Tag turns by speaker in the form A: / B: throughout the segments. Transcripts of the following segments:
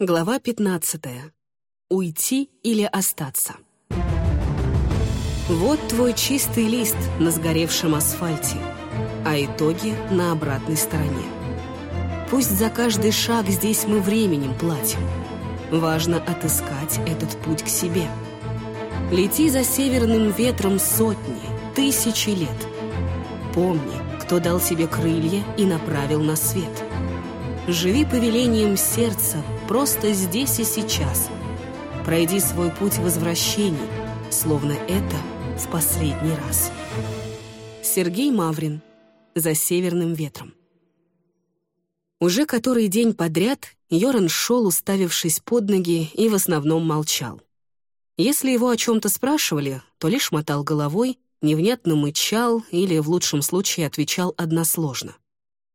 A: Глава 15. Уйти или остаться. Вот твой чистый лист на сгоревшем асфальте, а итоги на обратной стороне. Пусть за каждый шаг здесь мы временем платим. Важно отыскать этот путь к себе. Лети за северным ветром сотни, тысячи лет. Помни, кто дал себе крылья и направил на свет. Живи повелением сердца просто здесь и сейчас. Пройди свой путь возвращений, словно это в последний раз. Сергей Маврин. За северным ветром. Уже который день подряд Йоран шел, уставившись под ноги, и в основном молчал. Если его о чем-то спрашивали, то лишь мотал головой, невнятно мычал или, в лучшем случае, отвечал односложно.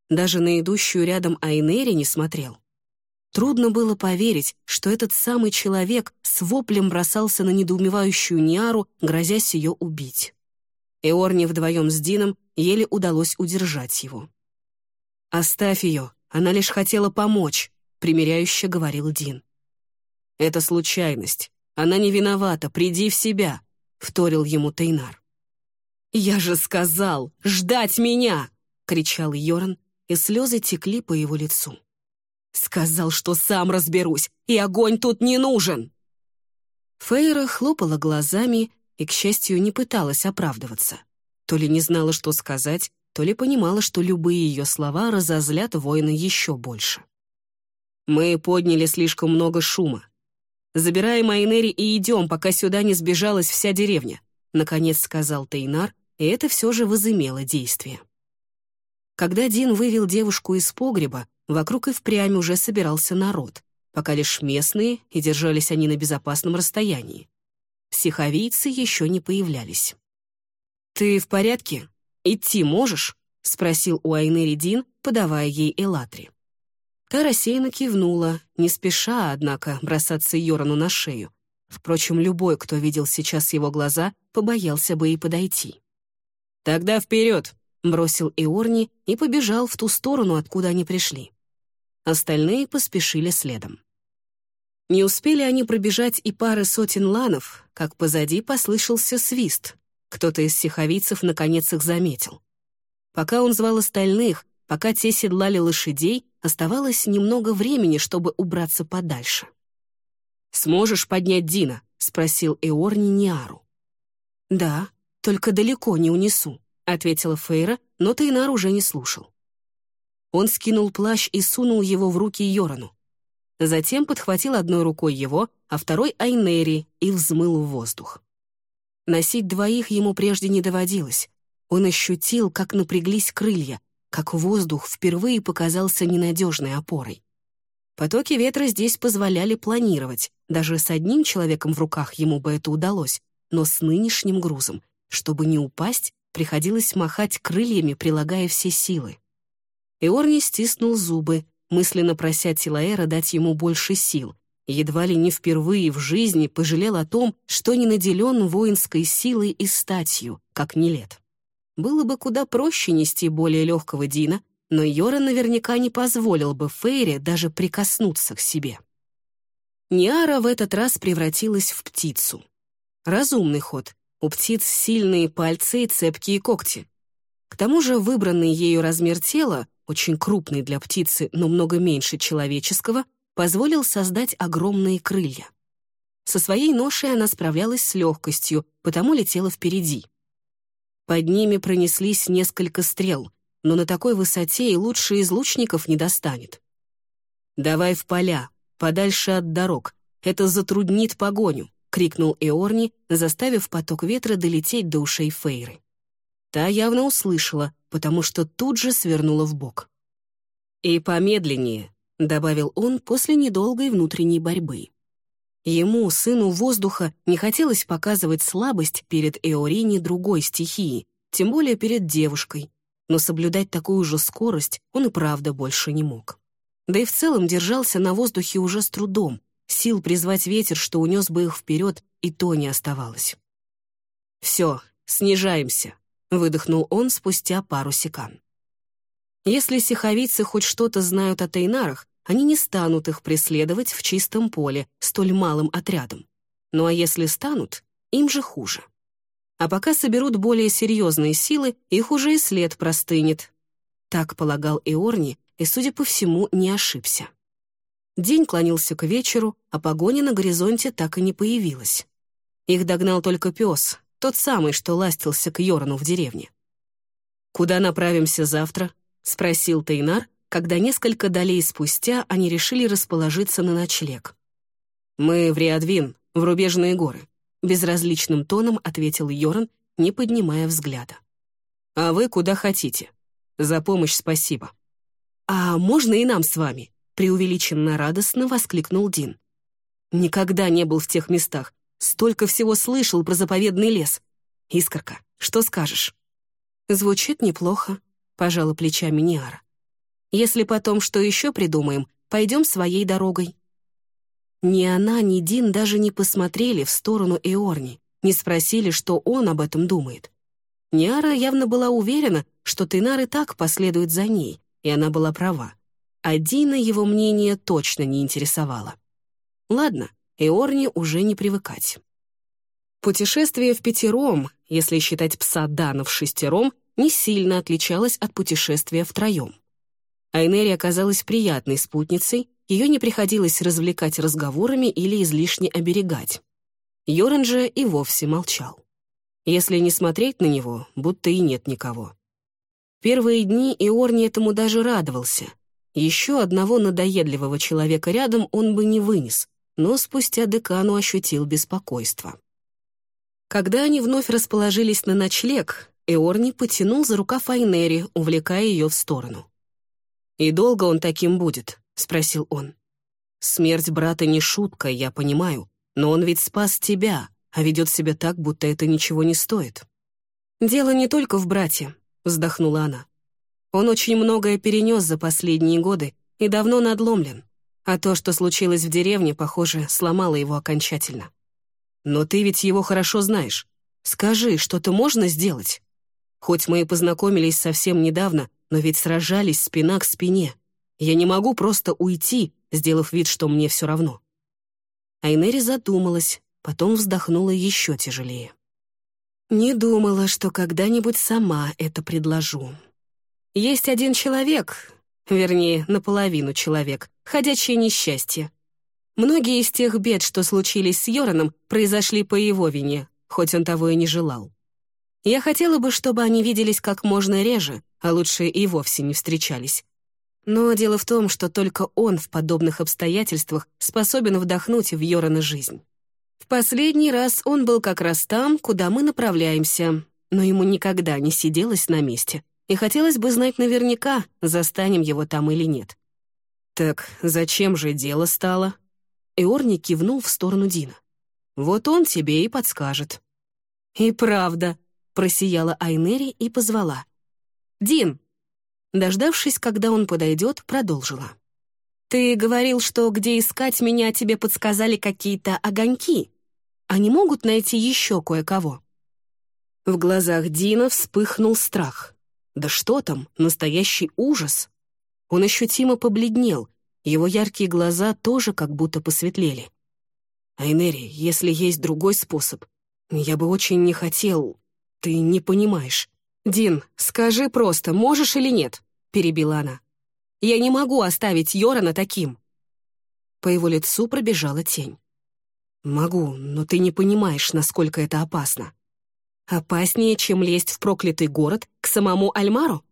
A: Даже на идущую рядом Айнери не смотрел. Трудно было поверить, что этот самый человек с воплем бросался на недоумевающую Ниару, грозясь ее убить. Эорне вдвоем с Дином еле удалось удержать его. «Оставь ее, она лишь хотела помочь», — примиряюще говорил Дин. «Это случайность. Она не виновата, приди в себя», — вторил ему Тейнар. «Я же сказал, ждать меня!» — кричал Йоран, и слезы текли по его лицу. «Сказал, что сам разберусь, и огонь тут не нужен!» Фейра хлопала глазами и, к счастью, не пыталась оправдываться. То ли не знала, что сказать, то ли понимала, что любые ее слова разозлят воина еще больше. «Мы подняли слишком много шума. Забираем Айнери и идем, пока сюда не сбежалась вся деревня», — наконец сказал Тейнар, и это все же возымело действие. Когда Дин вывел девушку из погреба, вокруг и впрямь уже собирался народ, пока лишь местные, и держались они на безопасном расстоянии. Сиховийцы еще не появлялись. «Ты в порядке? Идти можешь?» — спросил у Айнери Дин, подавая ей Элатри. Та рассеянно кивнула, не спеша, однако, бросаться Йорану на шею. Впрочем, любой, кто видел сейчас его глаза, побоялся бы и подойти. «Тогда вперед!» — бросил Иорни и побежал в ту сторону, откуда они пришли. Остальные поспешили следом. Не успели они пробежать и пары сотен ланов, как позади послышался свист. Кто-то из сиховицев наконец их заметил. Пока он звал остальных, пока те седлали лошадей, оставалось немного времени, чтобы убраться подальше. «Сможешь поднять Дина?» — спросил Эорни Ниару. «Да, только далеко не унесу», — ответила Фейра, но Тейнар уже не слушал. Он скинул плащ и сунул его в руки Йорану. Затем подхватил одной рукой его, а второй — Айнери, и взмыл в воздух. Носить двоих ему прежде не доводилось. Он ощутил, как напряглись крылья, как воздух впервые показался ненадежной опорой. Потоки ветра здесь позволяли планировать. Даже с одним человеком в руках ему бы это удалось, но с нынешним грузом, чтобы не упасть, приходилось махать крыльями, прилагая все силы. Эорни стиснул зубы, мысленно прося Тилаэра дать ему больше сил, едва ли не впервые в жизни пожалел о том, что не наделен воинской силой и статью, как Нелет. Было бы куда проще нести более легкого Дина, но Йора наверняка не позволил бы Фейре даже прикоснуться к себе. Ниара в этот раз превратилась в птицу. Разумный ход, у птиц сильные пальцы и цепкие когти. К тому же выбранный ею размер тела, очень крупный для птицы, но много меньше человеческого, позволил создать огромные крылья. Со своей ношей она справлялась с легкостью, потому летела впереди. Под ними пронеслись несколько стрел, но на такой высоте и лучший из лучников не достанет. «Давай в поля, подальше от дорог, это затруднит погоню», крикнул Эорни, заставив поток ветра долететь до ушей Фейры. Та явно услышала, потому что тут же свернула в бок. «И помедленнее», — добавил он после недолгой внутренней борьбы. Ему, сыну воздуха, не хотелось показывать слабость перед Эорини другой стихии, тем более перед девушкой, но соблюдать такую же скорость он и правда больше не мог. Да и в целом держался на воздухе уже с трудом, Сил призвать ветер, что унес бы их вперед, и то не оставалось. «Все, снижаемся», — выдохнул он спустя пару секунд. Если сиховицы хоть что-то знают о тайнарах, они не станут их преследовать в чистом поле столь малым отрядом. Ну а если станут, им же хуже. А пока соберут более серьезные силы, их уже и след простынет. Так полагал Иорни, и, судя по всему, не ошибся. День клонился к вечеру, а погоня на горизонте так и не появилась. Их догнал только пес, тот самый, что ластился к Йорану в деревне. «Куда направимся завтра?» — спросил Тейнар, когда несколько долей спустя они решили расположиться на ночлег. «Мы в Риадвин, в Рубежные горы», — безразличным тоном ответил Йоран, не поднимая взгляда. «А вы куда хотите? За помощь спасибо». «А можно и нам с вами?» — преувеличенно радостно воскликнул Дин. «Никогда не был в тех местах, столько всего слышал про заповедный лес. Искорка, что скажешь?» «Звучит неплохо», — пожала плечами Ниара. Если потом что еще придумаем, пойдем своей дорогой». Ни она, ни Дин даже не посмотрели в сторону Эорни, не спросили, что он об этом думает. Ниара явно была уверена, что Тейнар и так последует за ней, и она была права. А Дина его мнение точно не интересовало. Ладно, Эорни уже не привыкать. Путешествие в пятером, если считать пса Дана в шестером, не сильно отличалось от путешествия втроем. Айнери оказалась приятной спутницей, ее не приходилось развлекать разговорами или излишне оберегать. Йоран же и вовсе молчал. Если не смотреть на него, будто и нет никого. Первые дни Иорни этому даже радовался. Еще одного надоедливого человека рядом он бы не вынес, но спустя декану ощутил беспокойство. Когда они вновь расположились на ночлег, Эорни потянул за рукав Айнери, увлекая ее в сторону. «И долго он таким будет?» — спросил он. «Смерть брата не шутка, я понимаю, но он ведь спас тебя, а ведет себя так, будто это ничего не стоит». «Дело не только в брате», — вздохнула она. «Он очень многое перенес за последние годы и давно надломлен, а то, что случилось в деревне, похоже, сломало его окончательно. Но ты ведь его хорошо знаешь. Скажи, что-то можно сделать? Хоть мы и познакомились совсем недавно, но ведь сражались спина к спине. Я не могу просто уйти, сделав вид, что мне все равно. Айнери задумалась, потом вздохнула еще тяжелее. Не думала, что когда-нибудь сама это предложу. Есть один человек, вернее, наполовину человек, ходячее несчастье. Многие из тех бед, что случились с Йораном, произошли по его вине, хоть он того и не желал. Я хотела бы, чтобы они виделись как можно реже, а лучше и вовсе не встречались. Но дело в том, что только он в подобных обстоятельствах способен вдохнуть в Йорана жизнь. В последний раз он был как раз там, куда мы направляемся, но ему никогда не сиделось на месте, и хотелось бы знать наверняка, застанем его там или нет. «Так зачем же дело стало?» Эорни кивнул в сторону Дина. «Вот он тебе и подскажет». «И правда», Просияла Айнери и позвала. «Дин!» Дождавшись, когда он подойдет, продолжила. «Ты говорил, что где искать меня тебе подсказали какие-то огоньки. Они могут найти еще кое-кого?» В глазах Дина вспыхнул страх. Да что там, настоящий ужас. Он ощутимо побледнел, его яркие глаза тоже как будто посветлели. «Айнери, если есть другой способ, я бы очень не хотел, «Ты не понимаешь. Дин, скажи просто, можешь или нет?» — перебила она. «Я не могу оставить Йорана таким». По его лицу пробежала тень. «Могу, но ты не понимаешь, насколько это опасно. Опаснее, чем лезть в проклятый город к самому Альмару?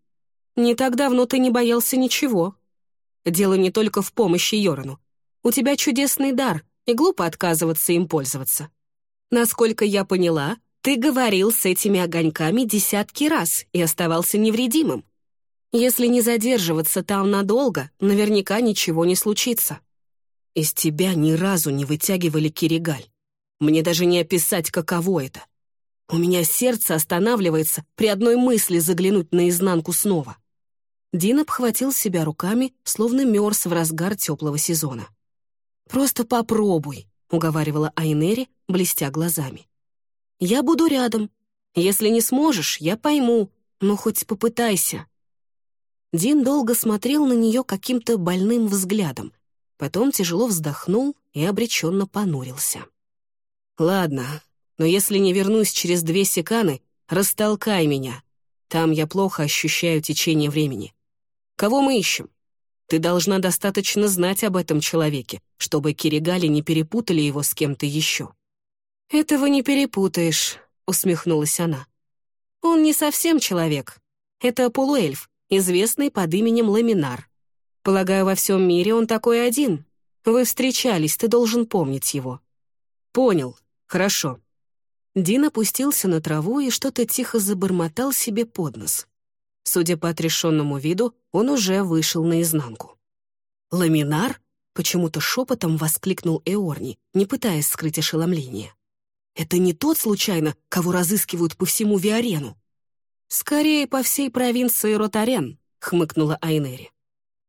A: Не так давно ты не боялся ничего. Дело не только в помощи Йорану. У тебя чудесный дар, и глупо отказываться им пользоваться. Насколько я поняла, ты говорил с этими огоньками десятки раз и оставался невредимым. Если не задерживаться там надолго, наверняка ничего не случится. Из тебя ни разу не вытягивали киригаль. Мне даже не описать, каково это. У меня сердце останавливается при одной мысли заглянуть наизнанку снова. Дин обхватил себя руками, словно мерз в разгар теплого сезона. «Просто попробуй», — уговаривала Айнери, блестя глазами. Я буду рядом. Если не сможешь, я пойму, но хоть попытайся». Дин долго смотрел на нее каким-то больным взглядом, потом тяжело вздохнул и обреченно понурился. «Ладно, но если не вернусь через две секаны, растолкай меня. Там я плохо ощущаю течение времени. Кого мы ищем? Ты должна достаточно знать об этом человеке, чтобы Киригали не перепутали его с кем-то еще». «Этого не перепутаешь», — усмехнулась она. «Он не совсем человек. Это полуэльф, известный под именем Ламинар. Полагаю, во всем мире он такой один. Вы встречались, ты должен помнить его». «Понял. Хорошо». Дин опустился на траву и что-то тихо забормотал себе под нос. Судя по отрешенному виду, он уже вышел наизнанку. «Ламинар?» — почему-то шепотом воскликнул Эорни, не пытаясь скрыть ошеломление. «Это не тот, случайно, кого разыскивают по всему Виарену?» «Скорее, по всей провинции Ротарен», — хмыкнула Айнери.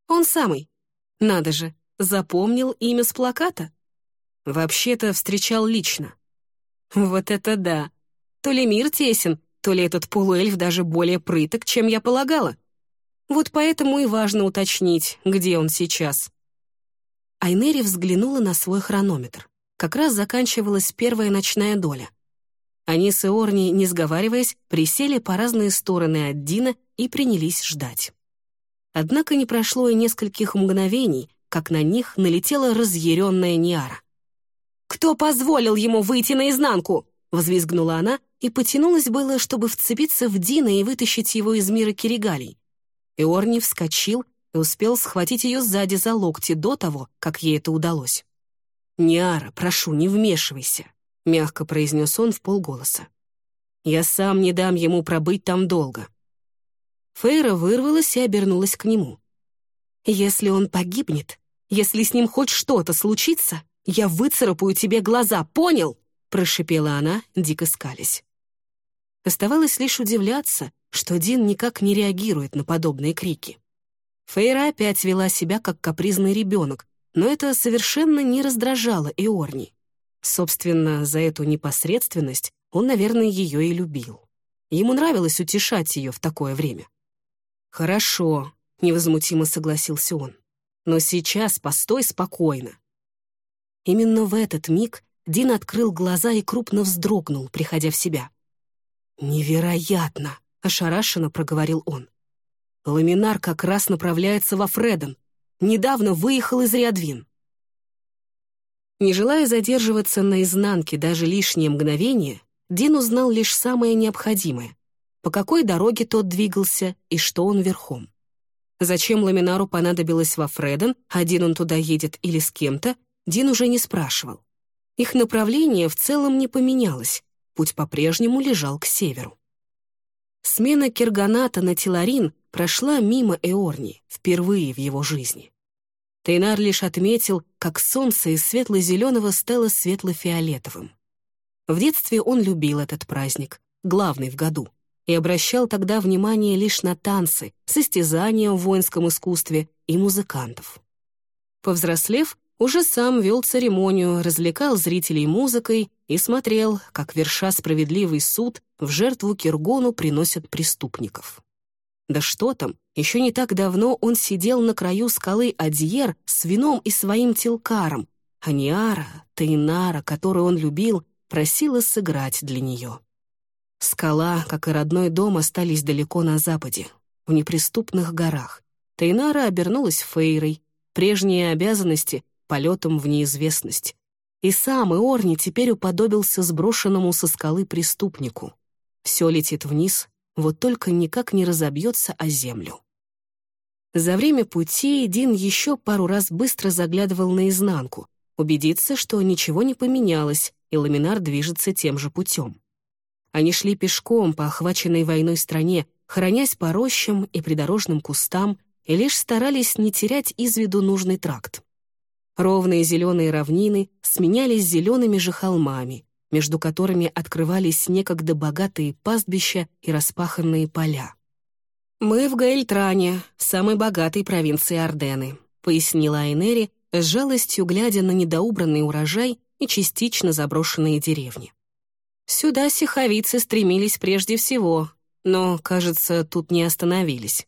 A: «Он самый. Надо же, запомнил имя с плаката?» «Вообще-то встречал лично». «Вот это да! То ли мир тесен, то ли этот полуэльф даже более прыток, чем я полагала. Вот поэтому и важно уточнить, где он сейчас». Айнери взглянула на свой хронометр. Как раз заканчивалась первая ночная доля — они с Иорни, не сговариваясь, присели по разные стороны от Дина и принялись ждать. Однако не прошло и нескольких мгновений, как на них налетела разъяренная Ниара. «Кто позволил ему выйти наизнанку?» — взвизгнула она и потянулась было, чтобы вцепиться в Дина и вытащить его из мира Киригалей. Иорни вскочил и успел схватить ее сзади за локти до того, как ей это удалось. «Ниара, прошу, не вмешивайся. — мягко произнес он в полголоса. «Я сам не дам ему пробыть там долго». Фейра вырвалась и обернулась к нему. «Если он погибнет, если с ним хоть что-то случится, я выцарапаю тебе глаза, понял?» — прошипела она, дико скались. Оставалось лишь удивляться, что Дин никак не реагирует на подобные крики. Фейра опять вела себя как капризный ребенок, но это совершенно не раздражало Иорни. Собственно, за эту непосредственность он, наверное, ее и любил. Ему нравилось утешать ее в такое время. «Хорошо», — невозмутимо согласился он. «Но сейчас постой спокойно». Именно в этот миг Дин открыл глаза и крупно вздрогнул, приходя в себя. «Невероятно!» — ошарашенно проговорил он. «Ламинар как раз направляется во Фреден. Недавно выехал из Риадвин. Не желая задерживаться на изнанке даже лишнее мгновение, Дин узнал лишь самое необходимое — по какой дороге тот двигался и что он верхом. Зачем Ламинару понадобилось во Фреден, один он туда едет или с кем-то, Дин уже не спрашивал. Их направление в целом не поменялось, путь по-прежнему лежал к северу. Смена Кирганата на Тиларин прошла мимо Эорни впервые в его жизни. Тейнар лишь отметил, как солнце из светло-зеленого стало светло-фиолетовым. В детстве он любил этот праздник, главный в году, и обращал тогда внимание лишь на танцы, состязания в воинском искусстве и музыкантов. Повзрослев, уже сам вел церемонию, развлекал зрителей музыкой и смотрел, как, верша справедливый суд, в жертву Киргону приносят преступников. Да что там, еще не так давно он сидел на краю скалы Адьер с вином и своим телкаром, а Ниара, Тейнара, которую он любил, просила сыграть для нее. Скала, как и родной дом, остались далеко на западе, в неприступных горах. Тейнара обернулась Фейрой, прежние обязанности — полетом в неизвестность. И сам Иорни теперь уподобился сброшенному со скалы преступнику. Все летит вниз, вот только никак не разобьется о землю. За время пути Дин еще пару раз быстро заглядывал наизнанку, убедиться, что ничего не поменялось, и ламинар движется тем же путем. Они шли пешком по охваченной войной стране, хоронясь по рощам и придорожным кустам, и лишь старались не терять из виду нужный тракт. Ровные зеленые равнины сменялись зелеными же холмами, между которыми открывались некогда богатые пастбища и распаханные поля. «Мы в Гаэльтране, самой богатой провинции Ордены», пояснила Айнери, с жалостью глядя на недоубранный урожай и частично заброшенные деревни. Сюда сиховицы стремились прежде всего, но, кажется, тут не остановились.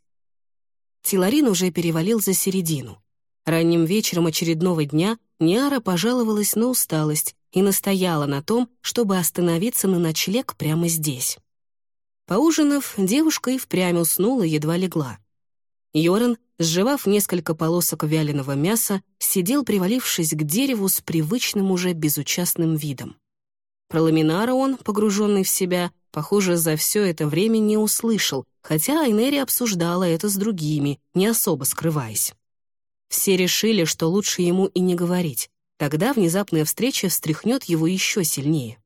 A: Тиларин уже перевалил за середину. Ранним вечером очередного дня Ниара пожаловалась на усталость и настояла на том, чтобы остановиться на ночлег прямо здесь. Поужинав, девушка и впрямь уснула, едва легла. Йоран, сживав несколько полосок вяленого мяса, сидел, привалившись к дереву с привычным уже безучастным видом. Про Ламинара он, погруженный в себя, похоже, за все это время не услышал, хотя Айнери обсуждала это с другими, не особо скрываясь. Все решили, что лучше ему и не говорить. Тогда внезапная встреча встряхнет его еще сильнее.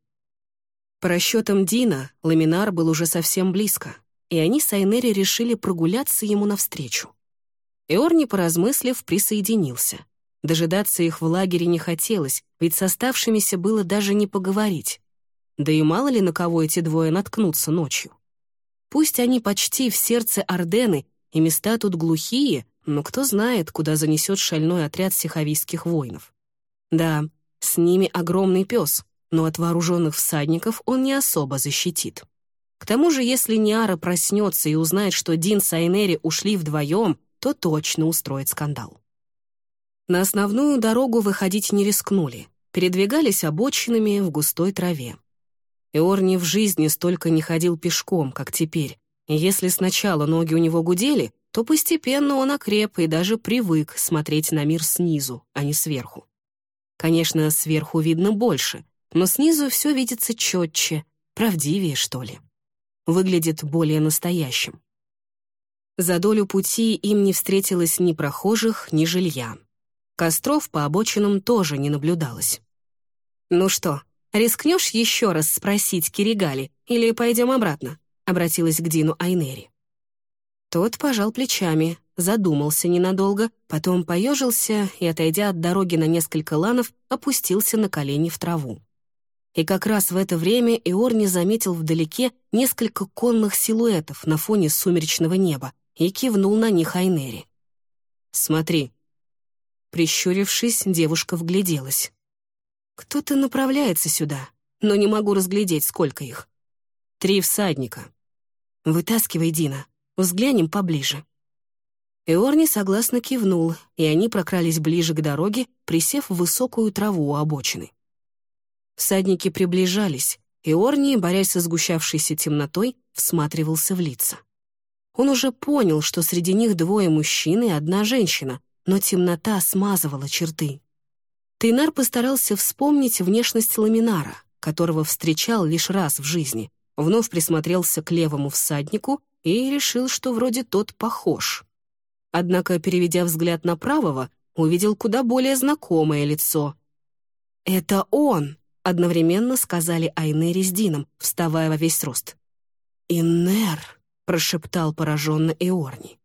A: По расчетам Дина, Ламинар был уже совсем близко, и они с Айнери решили прогуляться ему навстречу. Эорни, поразмыслив, присоединился. Дожидаться их в лагере не хотелось, ведь с оставшимися было даже не поговорить. Да и мало ли на кого эти двое наткнутся ночью. Пусть они почти в сердце Ордены, и места тут глухие, но кто знает, куда занесет шальной отряд сихавийских воинов. Да, с ними огромный пес, но от вооруженных всадников он не особо защитит. К тому же, если Ниара проснется и узнает, что Дин с Айнери ушли вдвоем, то точно устроит скандал. На основную дорогу выходить не рискнули, передвигались обочинами в густой траве. Эорни в жизни столько не ходил пешком, как теперь, и если сначала ноги у него гудели, то постепенно он окреп и даже привык смотреть на мир снизу, а не сверху. Конечно, сверху видно больше, но снизу все видится четче, правдивее, что ли. Выглядит более настоящим. За долю пути им не встретилось ни прохожих, ни жилья. Костров по обочинам тоже не наблюдалось. «Ну что, рискнешь еще раз спросить Киригали или пойдем обратно?» — обратилась к Дину Айнери. Тот пожал плечами, задумался ненадолго, потом поежился и, отойдя от дороги на несколько ланов, опустился на колени в траву. И как раз в это время Иорни заметил вдалеке несколько конных силуэтов на фоне сумеречного неба и кивнул на них Айнери. «Смотри». Прищурившись, девушка вгляделась. «Кто-то направляется сюда, но не могу разглядеть, сколько их. Три всадника. Вытаскивай, Дина, Взглянем поближе». Эорни согласно кивнул, и они прокрались ближе к дороге, присев в высокую траву у обочины. Всадники приближались, и Орни, борясь со сгущавшейся темнотой, всматривался в лица. Он уже понял, что среди них двое мужчин и одна женщина, но темнота смазывала черты. Тейнар постарался вспомнить внешность Ламинара, которого встречал лишь раз в жизни, вновь присмотрелся к левому всаднику и решил, что вроде тот похож. Однако, переведя взгляд на правого, увидел куда более знакомое лицо. «Это он!» — одновременно сказали Айнери с Дином, вставая во весь рост. «Иннер!» — прошептал пораженно Эорни.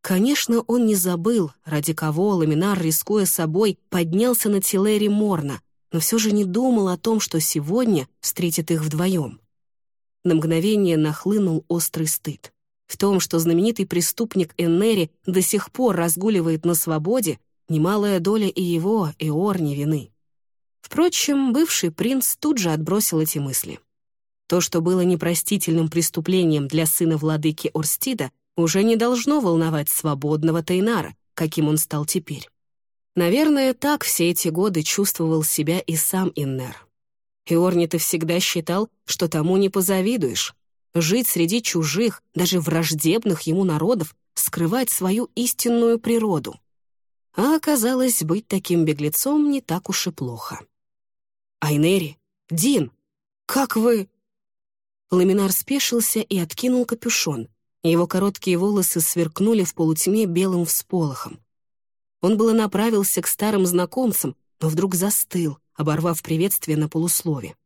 A: Конечно, он не забыл, ради кого Ламинар, рискуя собой, поднялся на Тилери Морна, но все же не думал о том, что сегодня встретит их вдвоем. На мгновение нахлынул острый стыд. В том, что знаменитый преступник Эннери до сих пор разгуливает на свободе, немалая доля и его, и Орни вины. Впрочем, бывший принц тут же отбросил эти мысли. То, что было непростительным преступлением для сына владыки Орстида, уже не должно волновать свободного Тейнара, каким он стал теперь. Наверное, так все эти годы чувствовал себя и сам Иннер. Иорни-то всегда считал, что тому не позавидуешь. Жить среди чужих, даже враждебных ему народов, скрывать свою истинную природу. А оказалось, быть таким беглецом не так уж и плохо. «Айнери! Дин! Как вы...» Ламинар спешился и откинул капюшон. Его короткие волосы сверкнули в полутьме белым всполохом. Он было направился к старым знакомцам, но вдруг застыл, оборвав приветствие на полуслове.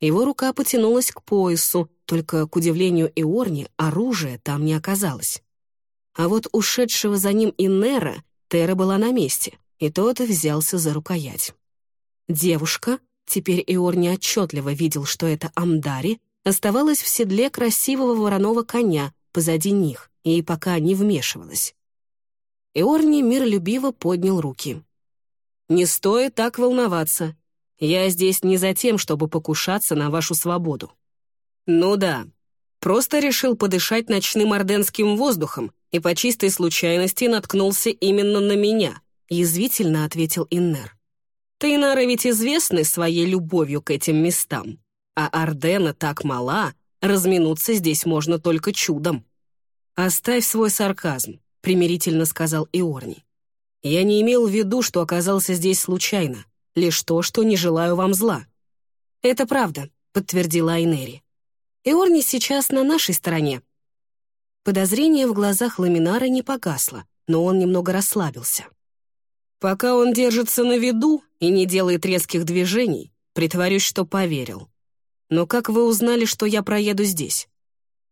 A: Его рука потянулась к поясу, только, к удивлению Иорни, оружия там не оказалось. А вот ушедшего за ним Иннера Тера была на месте, и тот взялся за рукоять. Девушка, теперь Иорни отчетливо видел, что это Амдари, оставалась в седле красивого вороного коня позади них и пока не вмешивалась. Иорни миролюбиво поднял руки. «Не стоит так волноваться. Я здесь не за тем, чтобы покушаться на вашу свободу. Ну да, просто решил подышать ночным орденским воздухом и по чистой случайности наткнулся именно на меня», — язвительно ответил Иннер. «Тейнары ведь известны своей любовью к этим местам, а Ардена так мала, разминуться здесь можно только чудом». «Оставь свой сарказм», — примирительно сказал Иорни. «Я не имел в виду, что оказался здесь случайно, лишь то, что не желаю вам зла». «Это правда», — подтвердила Айнери. «Иорни сейчас на нашей стороне, Подозрение в глазах Ламинара не погасло, но он немного расслабился. «Пока он держится на виду и не делает резких движений, притворюсь, что поверил. Но как вы узнали, что я проеду здесь?»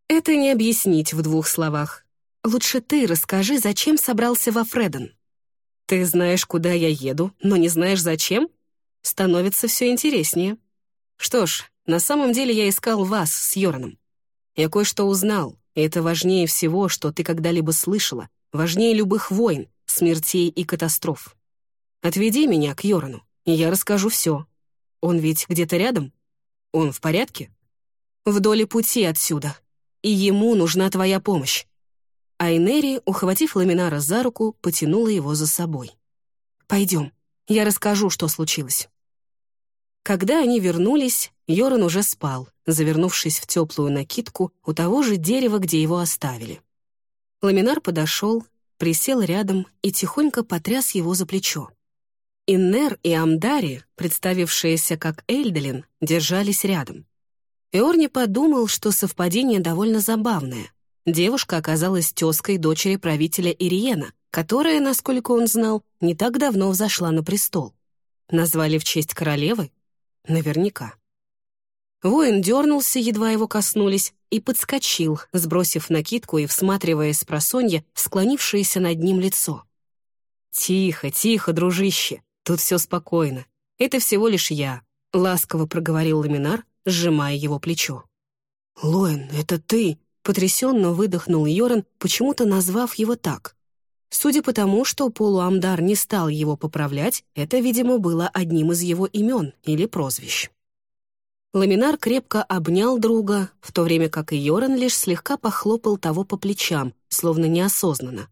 A: «Это не объяснить в двух словах. Лучше ты расскажи, зачем собрался во Фреден». «Ты знаешь, куда я еду, но не знаешь, зачем?» Становится все интереснее. Что ж, на самом деле я искал вас с Йораном. Я кое-что узнал, это важнее всего, что ты когда-либо слышала, важнее любых войн, смертей и катастроф. Отведи меня к Йорану, и я расскажу все. Он ведь где-то рядом? Он в порядке? Вдоль пути отсюда. И ему нужна твоя помощь. Айнери, ухватив Ламинара за руку, потянула его за собой. «Пойдем, я расскажу, что случилось». Когда они вернулись, Йоран уже спал, завернувшись в теплую накидку у того же дерева, где его оставили. Ламинар подошел, присел рядом и тихонько потряс его за плечо. Иннер и Амдари, представившиеся как Эльдалин, держались рядом. Эорни подумал, что совпадение довольно забавное. Девушка оказалась тезкой дочери правителя Ириена, которая, насколько он знал, не так давно взошла на престол. Назвали в честь королевы? Наверняка. Воин дернулся, едва его коснулись, и подскочил, сбросив накидку и всматриваясь с просонья склонившееся над ним лицо. «Тихо, тихо, дружище, тут все спокойно. Это всего лишь я», — ласково проговорил Ламинар, сжимая его плечо. «Лоэн, это ты?» — потрясенно выдохнул Йоран, почему-то назвав его так. Судя по тому, что полуамдар не стал его поправлять, это, видимо, было одним из его имен или прозвищ. Ламинар крепко обнял друга, в то время как Йоран лишь слегка похлопал того по плечам, словно неосознанно.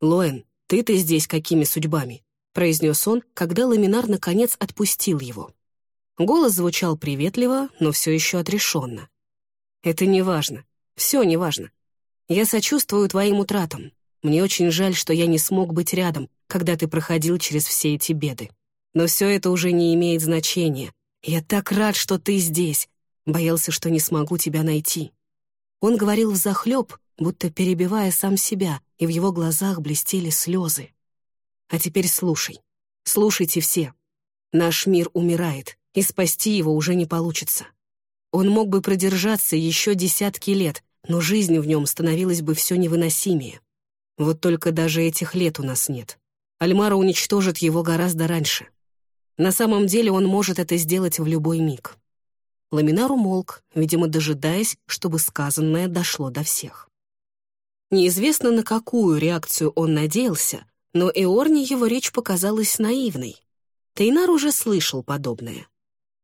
A: «Лоэн, ты-то здесь какими судьбами?» — произнес он, когда Ламинар наконец отпустил его. Голос звучал приветливо, но все еще отрешенно. «Это не важно. Все не важно. Я сочувствую твоим утратам. Мне очень жаль, что я не смог быть рядом, когда ты проходил через все эти беды. Но все это уже не имеет значения. Я так рад, что ты здесь. Боялся, что не смогу тебя найти». Он говорил взахлеб, будто перебивая сам себя, и в его глазах блестели слезы. «А теперь слушай. Слушайте все. Наш мир умирает, и спасти его уже не получится. Он мог бы продержаться еще десятки лет, но жизнь в нем становилась бы все невыносимее. Вот только даже этих лет у нас нет. Альмара уничтожит его гораздо раньше. На самом деле он может это сделать в любой миг. Ламинар умолк, видимо, дожидаясь, чтобы сказанное дошло до всех. Неизвестно, на какую реакцию он надеялся, но Эорне его речь показалась наивной. Тейнар уже слышал подобное.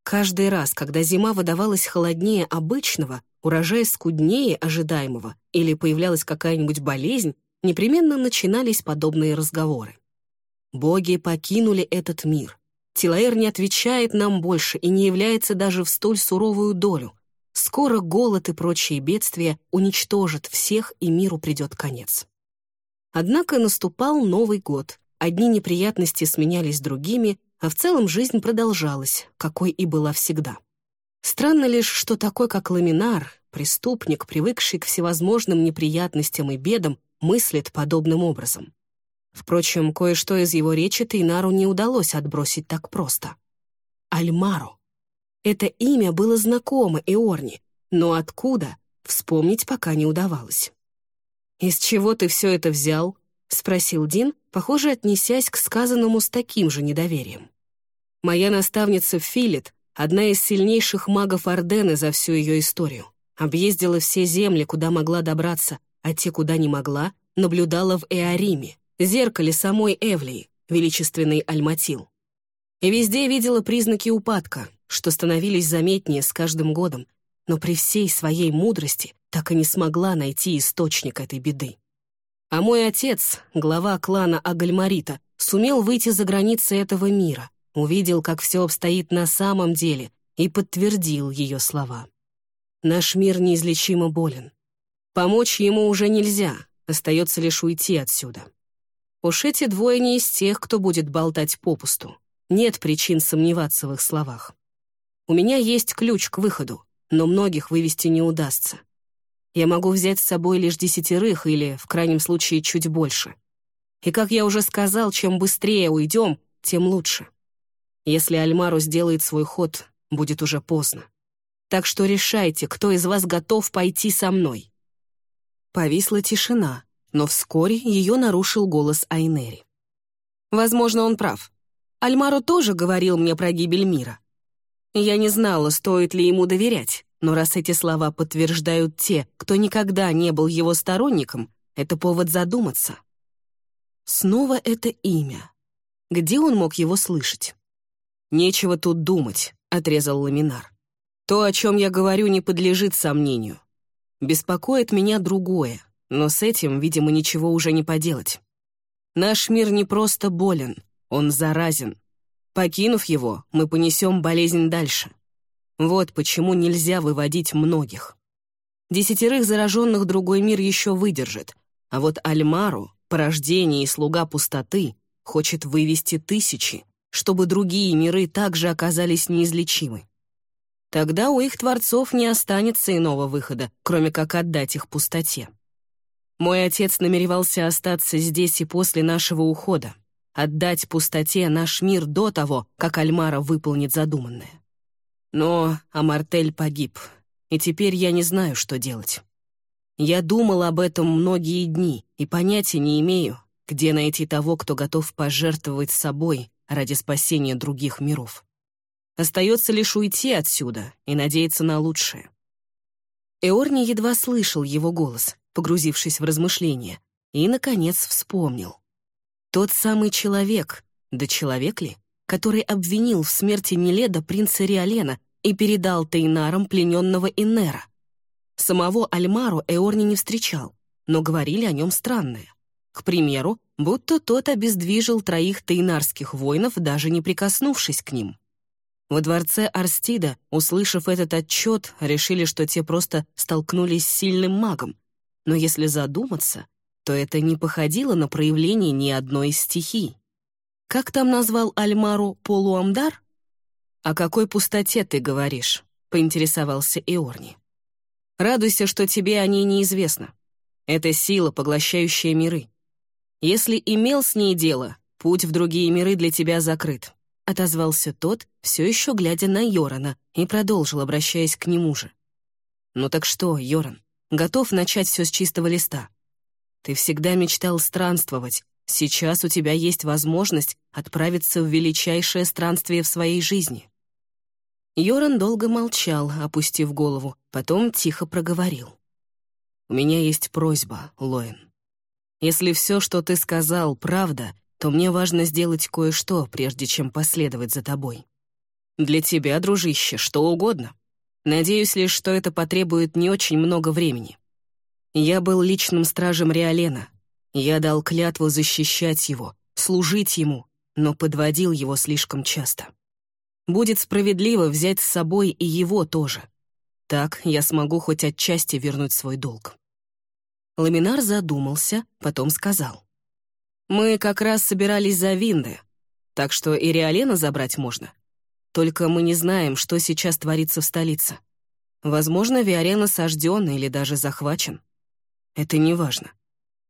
A: Каждый раз, когда зима выдавалась холоднее обычного, урожай скуднее ожидаемого или появлялась какая-нибудь болезнь, непременно начинались подобные разговоры. Боги покинули этот мир. Тилаэр не отвечает нам больше и не является даже в столь суровую долю. Скоро голод и прочие бедствия уничтожат всех, и миру придет конец. Однако наступал Новый год. Одни неприятности сменялись другими, а в целом жизнь продолжалась, какой и была всегда. Странно лишь, что такой, как Ламинар, преступник, привыкший к всевозможным неприятностям и бедам, мыслит подобным образом. Впрочем, кое-что из его речи Тейнару не удалось отбросить так просто. Альмаро. Это имя было знакомо Иорни, но откуда, вспомнить пока не удавалось. «Из чего ты все это взял?» — спросил Дин, похоже, отнесясь к сказанному с таким же недоверием. «Моя наставница Филит, одна из сильнейших магов Ордены за всю ее историю, объездила все земли, куда могла добраться, а те, куда не могла, наблюдала в Эариме, зеркале самой Эвлии, величественный Альматил. И везде видела признаки упадка, что становились заметнее с каждым годом, но при всей своей мудрости так и не смогла найти источник этой беды. А мой отец, глава клана Агальмарита, сумел выйти за границы этого мира, увидел, как все обстоит на самом деле, и подтвердил ее слова. Наш мир неизлечимо болен. Помочь ему уже нельзя, остается лишь уйти отсюда. Уж эти двое не из тех, кто будет болтать попусту. Нет причин сомневаться в их словах. У меня есть ключ к выходу, но многих вывести не удастся. Я могу взять с собой лишь десятерых или, в крайнем случае, чуть больше. И, как я уже сказал, чем быстрее уйдем, тем лучше. Если Альмару сделает свой ход, будет уже поздно. Так что решайте, кто из вас готов пойти со мной. Повисла тишина, но вскоре ее нарушил голос Айнери. Возможно, он прав. Альмару тоже говорил мне про гибель мира. Я не знала, стоит ли ему доверять, но раз эти слова подтверждают те, кто никогда не был его сторонником, это повод задуматься. Снова это имя. Где он мог его слышать? «Нечего тут думать», — отрезал Ламинар. «То, о чем я говорю, не подлежит сомнению. Беспокоит меня другое, но с этим, видимо, ничего уже не поделать. Наш мир не просто болен, он заразен. Покинув его, мы понесем болезнь дальше. Вот почему нельзя выводить многих. Десятерых зараженных другой мир еще выдержит, а вот Альмару, порождение и слуга пустоты, хочет вывести тысячи, чтобы другие миры также оказались неизлечимы. Тогда у их творцов не останется иного выхода, кроме как отдать их пустоте. Мой отец намеревался остаться здесь и после нашего ухода, отдать пустоте наш мир до того, как Альмара выполнит задуманное. Но Амартель погиб, и теперь я не знаю, что делать. Я думал об этом многие дни и понятия не имею, где найти того, кто готов пожертвовать собой ради спасения других миров. Остается лишь уйти отсюда и надеяться на лучшее. Эорни едва слышал его голос, погрузившись в размышления, и, наконец, вспомнил. Тот самый человек, да человек ли, который обвинил в смерти Неледа принца Риалена и передал Тейнарам плененного Иннера. Самого Альмару Эорни не встречал, но говорили о нем странное. К примеру, будто тот обездвижил троих тейнарских воинов, даже не прикоснувшись к ним. Во дворце Арстида, услышав этот отчет, решили, что те просто столкнулись с сильным магом. Но если задуматься, то это не походило на проявление ни одной из стихий. Как там назвал Альмару полуамдар? «О какой пустоте ты говоришь?» — поинтересовался Иорни. «Радуйся, что тебе о ней неизвестно. Это сила, поглощающая миры. Если имел с ней дело, путь в другие миры для тебя закрыт отозвался тот, все еще глядя на Йорана, и продолжил, обращаясь к нему же. «Ну так что, Йоран, готов начать все с чистого листа? Ты всегда мечтал странствовать, сейчас у тебя есть возможность отправиться в величайшее странствие в своей жизни». Йоран долго молчал, опустив голову, потом тихо проговорил. «У меня есть просьба, Лоэн. Если все, что ты сказал, правда, то мне важно сделать кое-что, прежде чем последовать за тобой. Для тебя, дружище, что угодно. Надеюсь лишь, что это потребует не очень много времени. Я был личным стражем Риолена. Я дал клятву защищать его, служить ему, но подводил его слишком часто. Будет справедливо взять с собой и его тоже. Так я смогу хоть отчасти вернуть свой долг. Ламинар задумался, потом сказал. Мы как раз собирались за Винды, так что и Риолена забрать можно. Только мы не знаем, что сейчас творится в столице. Возможно, Виарена сожжен или даже захвачен. Это не важно.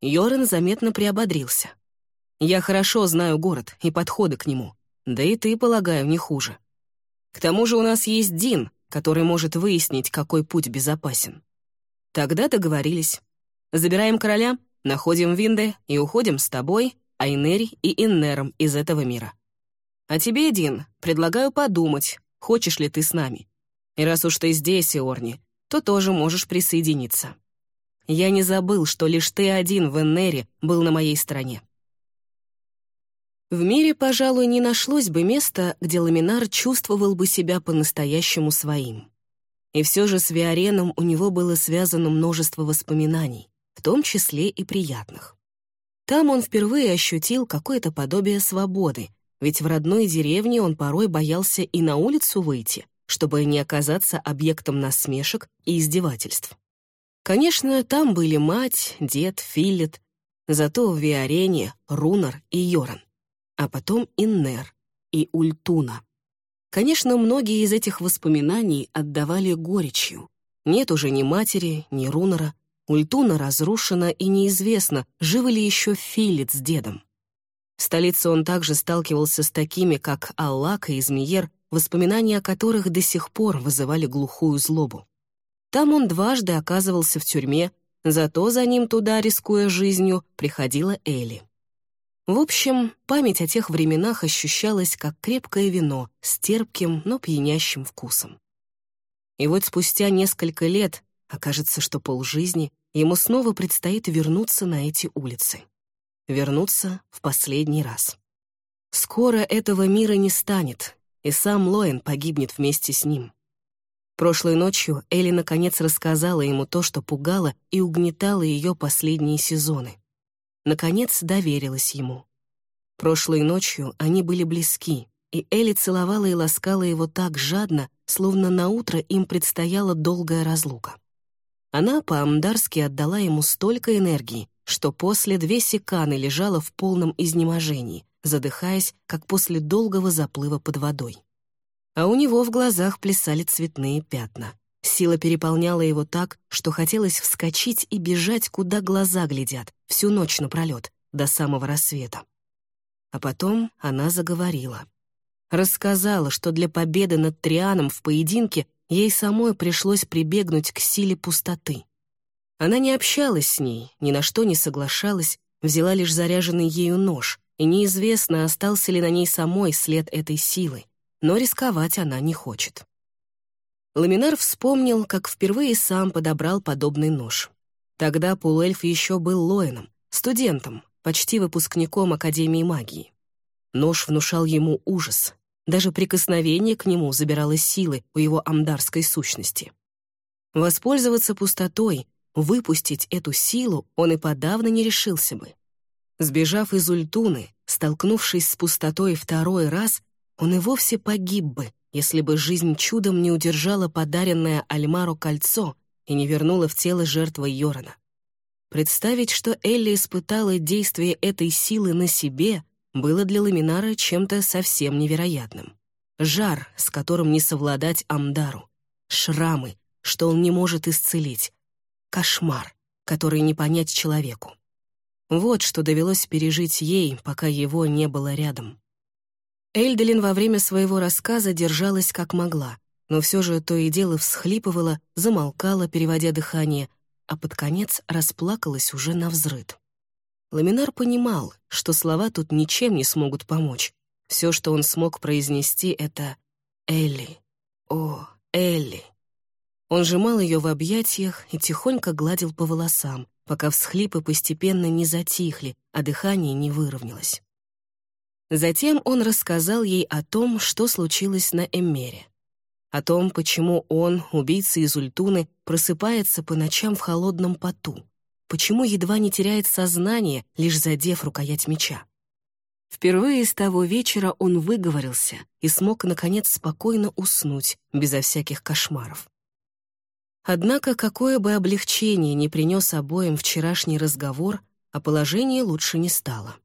A: Йорен заметно приободрился. Я хорошо знаю город и подходы к нему, да и ты, полагаю, не хуже. К тому же у нас есть Дин, который может выяснить, какой путь безопасен. Тогда договорились. Забираем короля, Находим Винде и уходим с тобой, Айнери и Иннером из этого мира. А тебе, Дин, предлагаю подумать, хочешь ли ты с нами. И раз уж ты здесь, Иорни, то тоже можешь присоединиться. Я не забыл, что лишь ты один в Иннере был на моей стороне. В мире, пожалуй, не нашлось бы места, где Ламинар чувствовал бы себя по-настоящему своим. И все же с Виареном у него было связано множество воспоминаний в том числе и приятных. Там он впервые ощутил какое-то подобие свободы, ведь в родной деревне он порой боялся и на улицу выйти, чтобы не оказаться объектом насмешек и издевательств. Конечно, там были мать, дед, Филлет, зато в Виарене Рунар и Йоран, а потом Иннер и Ультуна. Конечно, многие из этих воспоминаний отдавали горечью. Нет уже ни матери, ни Рунара, Ультуна разрушена и неизвестно, живы ли еще Филит с дедом. В столице он также сталкивался с такими, как Аллака и Змеер, воспоминания о которых до сих пор вызывали глухую злобу. Там он дважды оказывался в тюрьме, зато за ним туда, рискуя жизнью, приходила Элли. В общем, память о тех временах ощущалась как крепкое вино с терпким, но пьянящим вкусом. И вот спустя несколько лет, окажется, что полжизни, ему снова предстоит вернуться на эти улицы. Вернуться в последний раз. Скоро этого мира не станет, и сам Лоэн погибнет вместе с ним. Прошлой ночью Элли наконец рассказала ему то, что пугало и угнетало ее последние сезоны наконец доверилась ему. Прошлой ночью они были близки, и Элли целовала и ласкала его так жадно, словно на утро им предстояла долгая разлука. Она по-амдарски отдала ему столько энергии, что после две секаны лежала в полном изнеможении, задыхаясь, как после долгого заплыва под водой. А у него в глазах плясали цветные пятна. Сила переполняла его так, что хотелось вскочить и бежать, куда глаза глядят, всю ночь напролет, до самого рассвета. А потом она заговорила. Рассказала, что для победы над Трианом в поединке ей самой пришлось прибегнуть к силе пустоты. Она не общалась с ней, ни на что не соглашалась, взяла лишь заряженный ею нож, и неизвестно, остался ли на ней самой след этой силы, но рисковать она не хочет. Ламинар вспомнил, как впервые сам подобрал подобный нож. Тогда полуэльф еще был Лоином, студентом, почти выпускником Академии магии. Нож внушал ему ужас. Даже прикосновение к нему забирало силы у его амдарской сущности. Воспользоваться пустотой, выпустить эту силу он и подавно не решился бы. Сбежав из Ультуны, столкнувшись с пустотой второй раз, он и вовсе погиб бы, если бы жизнь чудом не удержала подаренное Альмару кольцо и не вернула в тело жертвы Йорона. Представить, что Элли испытала действие этой силы на себе, было для Ламинара чем-то совсем невероятным. Жар, с которым не совладать Амдару. Шрамы, что он не может исцелить. Кошмар, который не понять человеку. Вот что довелось пережить ей, пока его не было рядом. Эльделин во время своего рассказа держалась как могла, но все же то и дело всхлипывала, замолкала, переводя дыхание, а под конец расплакалась уже на взрыд. Ламинар понимал, что слова тут ничем не смогут помочь. Все, что он смог произнести, — это «Элли, о, Элли». Он сжимал ее в объятиях и тихонько гладил по волосам, пока всхлипы постепенно не затихли, а дыхание не выровнялось. Затем он рассказал ей о том, что случилось на Эммере. О том, почему он, убийца из Ультуны, просыпается по ночам в холодном поту. Почему едва не теряет сознание, лишь задев рукоять меча. Впервые с того вечера он выговорился и смог, наконец, спокойно уснуть, безо всяких кошмаров. Однако, какое бы облегчение ни принес обоим вчерашний разговор, о положении лучше не стало.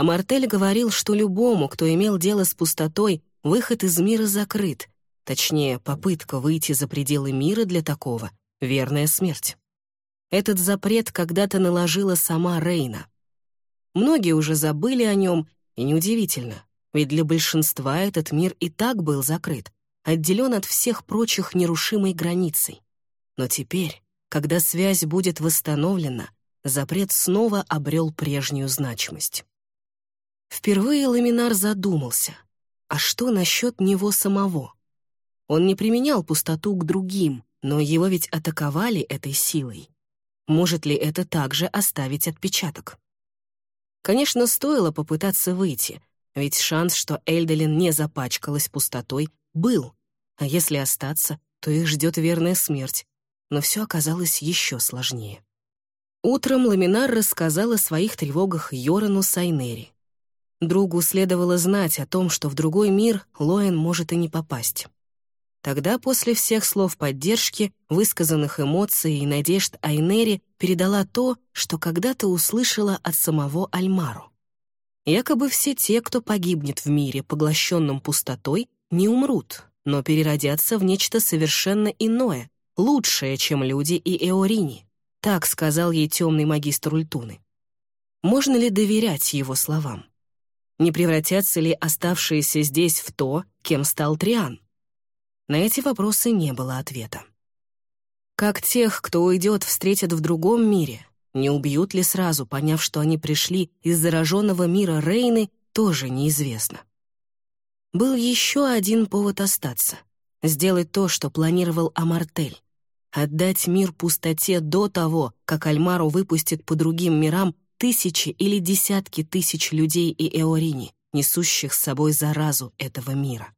A: А Мартель говорил, что любому, кто имел дело с пустотой, выход из мира закрыт. Точнее, попытка выйти за пределы мира для такого — верная смерть. Этот запрет когда-то наложила сама Рейна. Многие уже забыли о нем, и неудивительно, ведь для большинства этот мир и так был закрыт, отделен от всех прочих нерушимой границей. Но теперь, когда связь будет восстановлена, запрет снова обрел прежнюю значимость. Впервые Ламинар задумался, а что насчет него самого? Он не применял пустоту к другим, но его ведь атаковали этой силой. Может ли это также оставить отпечаток? Конечно, стоило попытаться выйти, ведь шанс, что Эльдалин не запачкалась пустотой, был, а если остаться, то их ждет верная смерть, но все оказалось еще сложнее. Утром Ламинар рассказал о своих тревогах Йорану Сайнери. Другу следовало знать о том, что в другой мир Лоэн может и не попасть. Тогда, после всех слов поддержки, высказанных эмоций и надежд Айнери, передала то, что когда-то услышала от самого Альмару. Якобы все те, кто погибнет в мире, поглощенном пустотой, не умрут, но переродятся в нечто совершенно иное, лучшее, чем люди и Эорини. Так сказал ей темный магистр Ультуны. Можно ли доверять его словам? Не превратятся ли оставшиеся здесь в то, кем стал Триан? На эти вопросы не было ответа. Как тех, кто уйдет, встретят в другом мире, не убьют ли сразу, поняв, что они пришли из зараженного мира Рейны, тоже неизвестно. Был еще один повод остаться — сделать то, что планировал Амартель. Отдать мир пустоте до того, как Альмару выпустит по другим мирам тысячи или десятки тысяч людей и Эорини, несущих с собой заразу этого мира.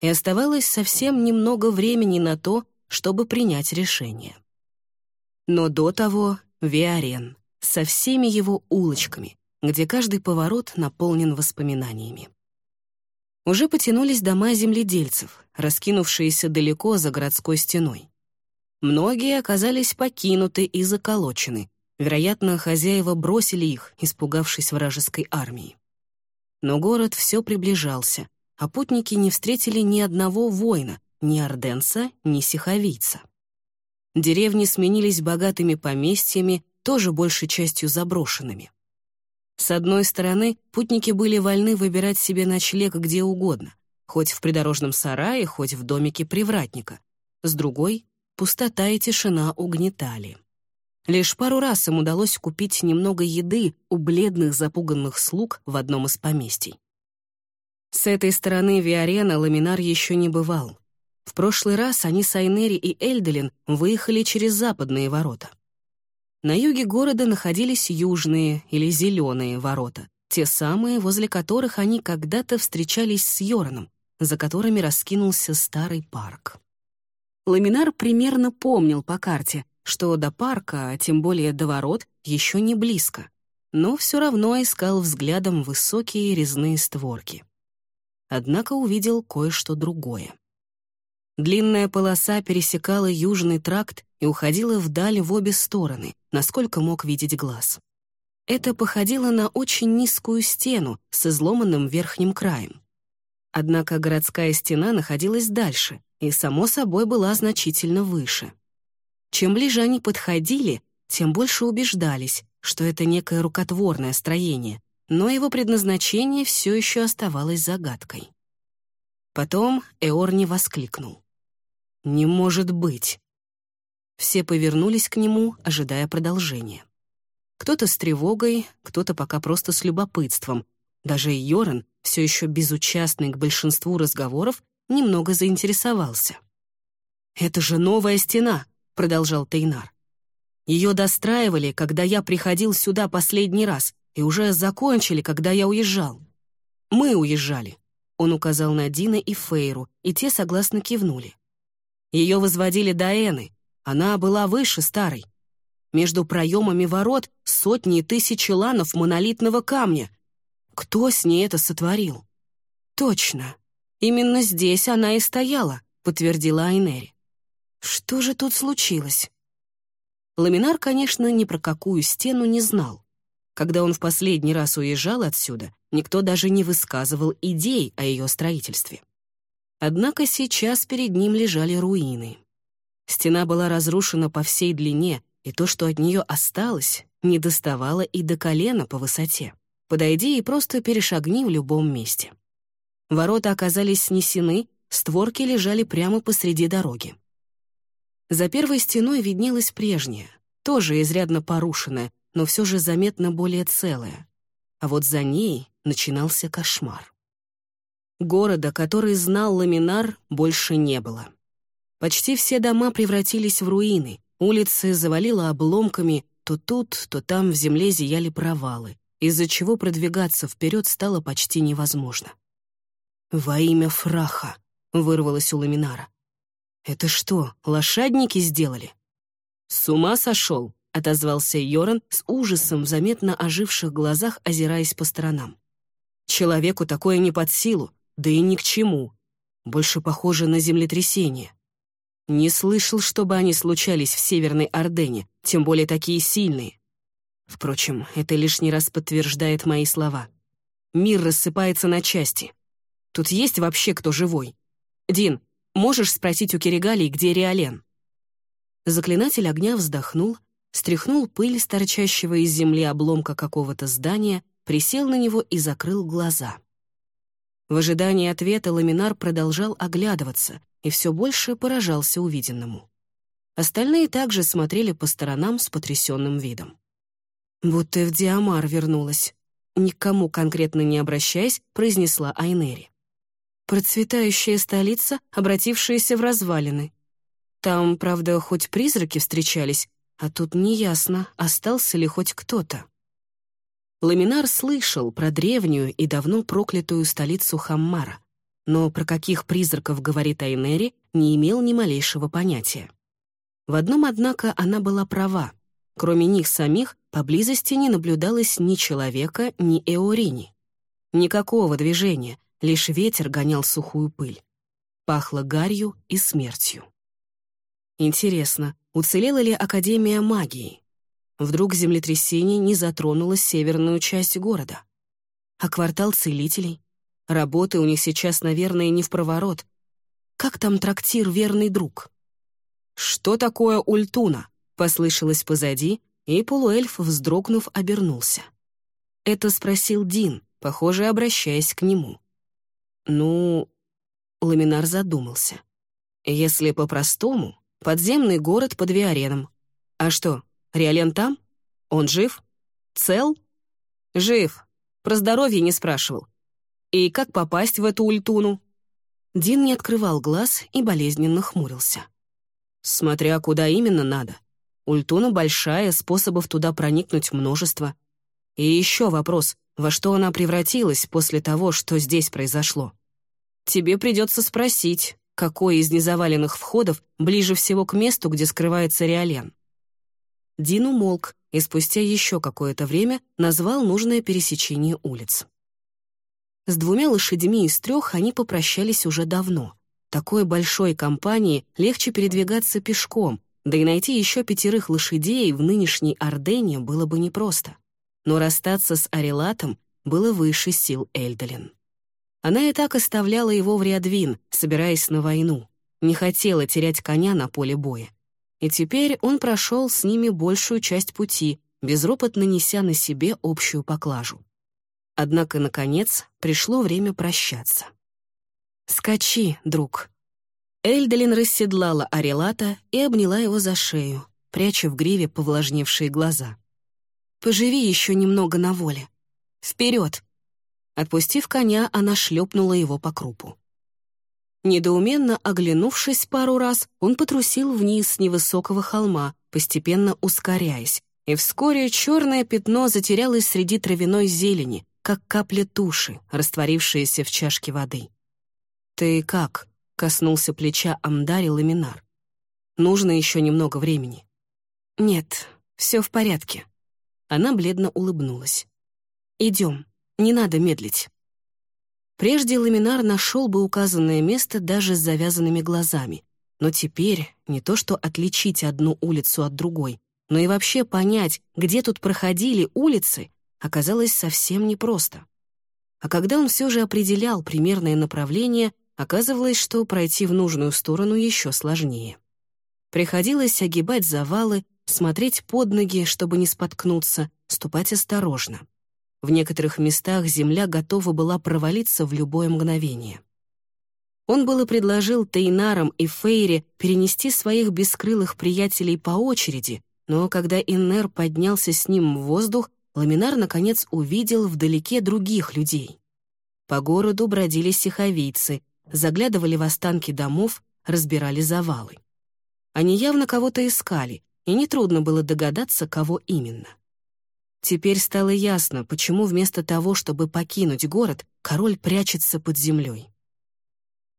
A: И оставалось совсем немного времени на то, чтобы принять решение. Но до того Виарен со всеми его улочками, где каждый поворот наполнен воспоминаниями. Уже потянулись дома земледельцев, раскинувшиеся далеко за городской стеной. Многие оказались покинуты и заколочены. Вероятно, хозяева бросили их, испугавшись вражеской армии. Но город все приближался, а путники не встретили ни одного воина, ни орденца, ни сиховийца. Деревни сменились богатыми поместьями, тоже большей частью заброшенными. С одной стороны, путники были вольны выбирать себе ночлег где угодно, хоть в придорожном сарае, хоть в домике привратника. С другой пустота и тишина угнетали. Лишь пару раз им удалось купить немного еды у бледных запуганных слуг в одном из поместий. С этой стороны Виарена Ламинар еще не бывал. В прошлый раз они с Айнери и Эльделин выехали через западные ворота. На юге города находились южные или зеленые ворота, те самые, возле которых они когда-то встречались с Йораном, за которыми раскинулся старый парк. Ламинар примерно помнил по карте, что до парка, а тем более до ворот, еще не близко, но все равно искал взглядом высокие резные створки. Однако увидел кое-что другое. Длинная полоса пересекала южный тракт и уходила вдаль в обе стороны, насколько мог видеть глаз. Это походило на очень низкую стену с изломанным верхним краем. Однако городская стена находилась дальше, и, само собой, была значительно выше. Чем ближе они подходили, тем больше убеждались, что это некое рукотворное строение, но его предназначение все еще оставалось загадкой. Потом Эорни воскликнул. «Не может быть!» Все повернулись к нему, ожидая продолжения. Кто-то с тревогой, кто-то пока просто с любопытством. Даже Йоран, все еще безучастный к большинству разговоров, немного заинтересовался. «Это же новая стена», — продолжал Тейнар. «Ее достраивали, когда я приходил сюда последний раз, и уже закончили, когда я уезжал. Мы уезжали», — он указал на Дина и Фейру, и те согласно кивнули. Ее возводили до Эны, она была выше старой. Между проемами ворот сотни и тысячи ланов монолитного камня. Кто с ней это сотворил? Точно, «Именно здесь она и стояла», — подтвердила Айнери. «Что же тут случилось?» Ламинар, конечно, ни про какую стену не знал. Когда он в последний раз уезжал отсюда, никто даже не высказывал идей о ее строительстве. Однако сейчас перед ним лежали руины. Стена была разрушена по всей длине, и то, что от нее осталось, не доставало и до колена по высоте. Подойди и просто перешагни в любом месте. Ворота оказались снесены, створки лежали прямо посреди дороги. За первой стеной виднелась прежняя, тоже изрядно порушенная, но все же заметно более целая. А вот за ней начинался кошмар. Города, который знал Ламинар, больше не было. Почти все дома превратились в руины, улицы завалило обломками, то тут, то там в земле зияли провалы, из-за чего продвигаться вперед стало почти невозможно. «Во имя Фраха!» — вырвалось у Ламинара. «Это что, лошадники сделали?» «С ума сошел!» — отозвался Йоран с ужасом в заметно оживших глазах, озираясь по сторонам. «Человеку такое не под силу, да и ни к чему. Больше похоже на землетрясение. Не слышал, чтобы они случались в Северной Ордене, тем более такие сильные. Впрочем, это лишний раз подтверждает мои слова. Мир рассыпается на части. Тут есть вообще кто живой? Дин, можешь спросить у Керегалий, где Риолен?» Заклинатель огня вздохнул, стряхнул пыль с торчащего из земли обломка какого-то здания, присел на него и закрыл глаза. В ожидании ответа Ламинар продолжал оглядываться и все больше поражался увиденному. Остальные также смотрели по сторонам с потрясенным видом. «Будто в Диамар вернулась», — никому конкретно не обращаясь, произнесла Айнери. «Процветающая столица, обратившаяся в развалины. Там, правда, хоть призраки встречались, а тут неясно, остался ли хоть кто-то. Ламинар слышал про древнюю и давно проклятую столицу Хаммара, но про каких призраков говорит Айнери, не имел ни малейшего понятия. В одном, однако, она была права. Кроме них самих, поблизости не наблюдалось ни человека, ни эорини. Никакого движения, лишь ветер гонял сухую пыль. Пахло гарью и смертью. Интересно, уцелела ли Академия магии? Вдруг землетрясение не затронуло северную часть города? А квартал целителей? Работы у них сейчас, наверное, не в проворот. Как там трактир «Верный друг»? «Что такое ультуна?» — послышалось позади, и полуэльф, вздрогнув, обернулся. Это спросил Дин, похоже, обращаясь к нему. «Ну...» — Ламинар задумался. «Если по-простому, Подземный город под Виареном. А что, Риолен там? Он жив? Цел? Жив. Про здоровье не спрашивал. И как попасть в эту ультуну? Дин не открывал глаз и болезненно хмурился. Смотря куда именно надо. Ультуна большая, способов туда проникнуть множество. И еще вопрос, во что она превратилась после того, что здесь произошло? Тебе придется спросить, какой из незаваленных входов ближе всего к месту, где скрывается Риолен. Дин умолк и спустя еще какое-то время назвал нужное пересечение улиц. С двумя лошадьми из трех они попрощались уже давно. Такой большой компании легче передвигаться пешком, да и найти еще пятерых лошадей в нынешней Ордене было бы непросто. Но расстаться с Арелатом было выше сил Эльдолин. Она и так оставляла его в Риадвин, собираясь на войну. Не хотела терять коня на поле боя. И теперь он прошел с ними большую часть пути, безропотно неся на себе общую поклажу. Однако, наконец, пришло время прощаться. «Скачи, друг». Эльделин расседлала Арелата и обняла его за шею, пряча в гриве повлажневшие глаза. «Поживи еще немного на воле. Вперед! Отпустив коня, она шлепнула его по крупу. Недоуменно оглянувшись пару раз, он потрусил вниз с невысокого холма, постепенно ускоряясь, и вскоре черное пятно затерялось среди травяной зелени, как капля туши, растворившаяся в чашке воды. «Ты как?» — коснулся плеча Амдари Ламинар. «Нужно еще немного времени». «Нет, все в порядке». Она бледно улыбнулась. «Идем». Не надо медлить. Прежде Ламинар нашел бы указанное место даже с завязанными глазами. Но теперь не то что отличить одну улицу от другой, но и вообще понять, где тут проходили улицы, оказалось совсем непросто. А когда он все же определял примерное направление, оказывалось, что пройти в нужную сторону еще сложнее. Приходилось огибать завалы, смотреть под ноги, чтобы не споткнуться, ступать осторожно. В некоторых местах земля готова была провалиться в любое мгновение. Он было предложил Тейнарам и Фейре перенести своих бескрылых приятелей по очереди, но когда Иннер поднялся с ним в воздух, Ламинар наконец увидел вдалеке других людей. По городу бродили сиховийцы, заглядывали в останки домов, разбирали завалы. Они явно кого-то искали, и нетрудно было догадаться, кого именно. Теперь стало ясно, почему вместо того, чтобы покинуть город, король прячется под землей.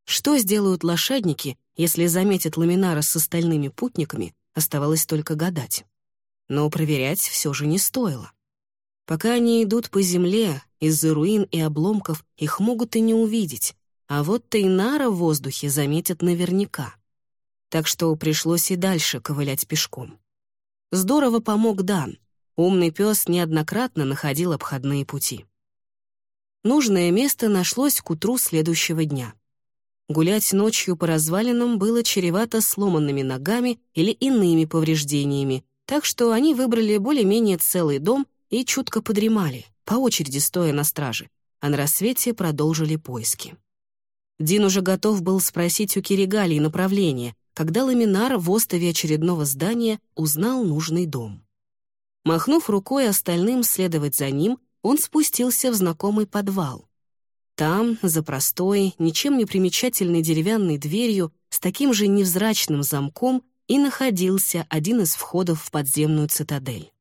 A: Что сделают лошадники, если заметят Ламинара с остальными путниками, оставалось только гадать. Но проверять все же не стоило. Пока они идут по земле, из-за руин и обломков их могут и не увидеть, а вот Тейнара в воздухе заметят наверняка. Так что пришлось и дальше ковылять пешком. Здорово помог Дан. Умный пес неоднократно находил обходные пути. Нужное место нашлось к утру следующего дня. Гулять ночью по развалинам было чревато сломанными ногами или иными повреждениями, так что они выбрали более-менее целый дом и чутко подремали, по очереди стоя на страже, а на рассвете продолжили поиски. Дин уже готов был спросить у Киригалии направление, когда ламинар в остове очередного здания узнал нужный дом. Махнув рукой остальным следовать за ним, он спустился в знакомый подвал. Там, за простой, ничем не примечательной деревянной дверью с таким же невзрачным замком и находился один из входов в подземную цитадель.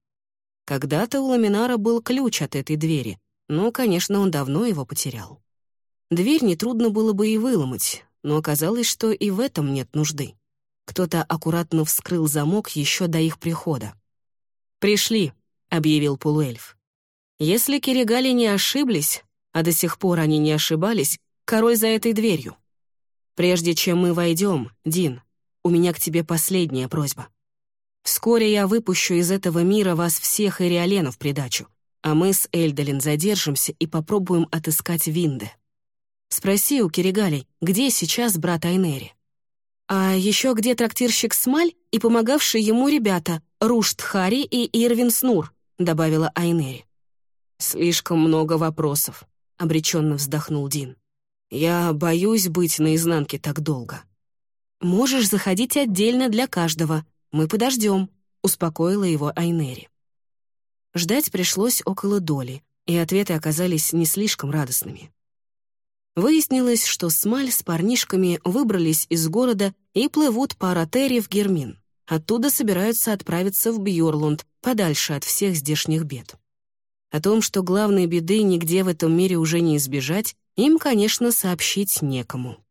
A: Когда-то у Ламинара был ключ от этой двери, но, конечно, он давно его потерял. Дверь нетрудно было бы и выломать, но оказалось, что и в этом нет нужды. Кто-то аккуратно вскрыл замок еще до их прихода. «Пришли», — объявил полуэльф. «Если Киригали не ошиблись, а до сих пор они не ошибались, король за этой дверью. Прежде чем мы войдем, Дин, у меня к тебе последняя просьба. Вскоре я выпущу из этого мира вас всех и Риолену в придачу, а мы с Эльдалин задержимся и попробуем отыскать Винде. Спроси у Киригалей, где сейчас брат Айнери. А еще где трактирщик Смаль и помогавшие ему ребята Рушт Хари и Ирвин Снур, добавила Айнери. Слишком много вопросов. — обреченно вздохнул Дин. «Я боюсь быть наизнанке так долго». «Можешь заходить отдельно для каждого. Мы подождем», — успокоила его Айнери. Ждать пришлось около доли, и ответы оказались не слишком радостными. Выяснилось, что Смаль с парнишками выбрались из города и плывут по Аратере в Гермин. Оттуда собираются отправиться в Бьорлунд, подальше от всех здешних бед. О том, что главной беды нигде в этом мире уже не избежать, им, конечно, сообщить некому.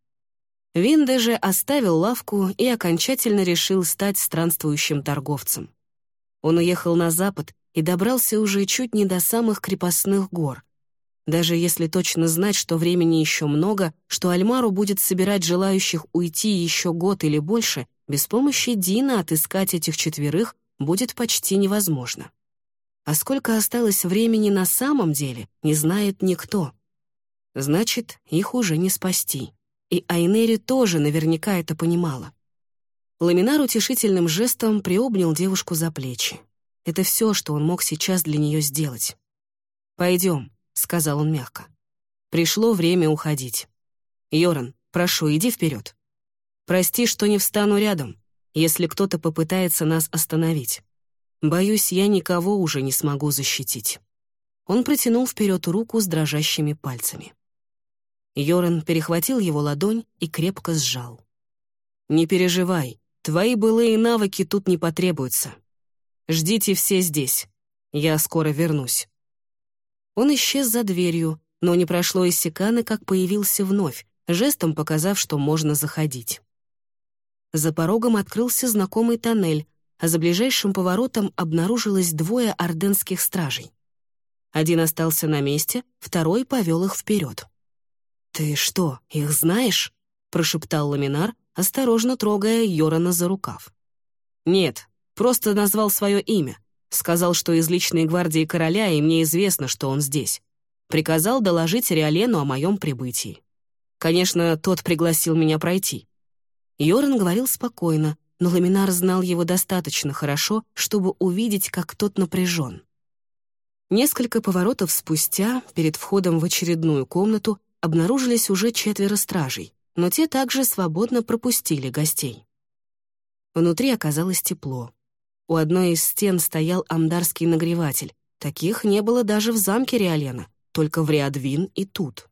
A: Винде же оставил лавку и окончательно решил стать странствующим торговцем. Он уехал на запад и добрался уже чуть не до самых крепостных гор. Даже если точно знать, что времени еще много, что Альмару будет собирать желающих уйти еще год или больше, без помощи Дина отыскать этих четверых будет почти невозможно. А сколько осталось времени на самом деле, не знает никто. Значит, их уже не спасти. И Айнери тоже наверняка это понимала. Ламинар утешительным жестом приобнял девушку за плечи. Это все, что он мог сейчас для нее сделать. «Пойдем», — сказал он мягко. «Пришло время уходить. Йоран, прошу, иди вперед. Прости, что не встану рядом, если кто-то попытается нас остановить. Боюсь, я никого уже не смогу защитить. Он протянул вперед руку с дрожащими пальцами. Йоран перехватил его ладонь и крепко сжал. «Не переживай, твои былые навыки тут не потребуются. Ждите все здесь. Я скоро вернусь». Он исчез за дверью, но не прошло и секаны, как появился вновь, жестом показав, что можно заходить. За порогом открылся знакомый тоннель, а за ближайшим поворотом обнаружилось двое орденских стражей. Один остался на месте, второй повел их вперед. «Ты что, их знаешь?» — прошептал Ламинар, осторожно трогая Йорана за рукав. «Нет, просто назвал свое имя. Сказал, что из личной гвардии короля, и мне известно, что он здесь. Приказал доложить Риолену о моем прибытии. Конечно, тот пригласил меня пройти». Йоран говорил спокойно, но Ламинар знал его достаточно хорошо, чтобы увидеть, как тот напряжен. Несколько поворотов спустя, перед входом в очередную комнату, обнаружились уже четверо стражей, но те также свободно пропустили гостей. Внутри оказалось тепло. У одной из стен стоял амдарский нагреватель. Таких не было даже в замке Риолена, только в Риадвин и тут.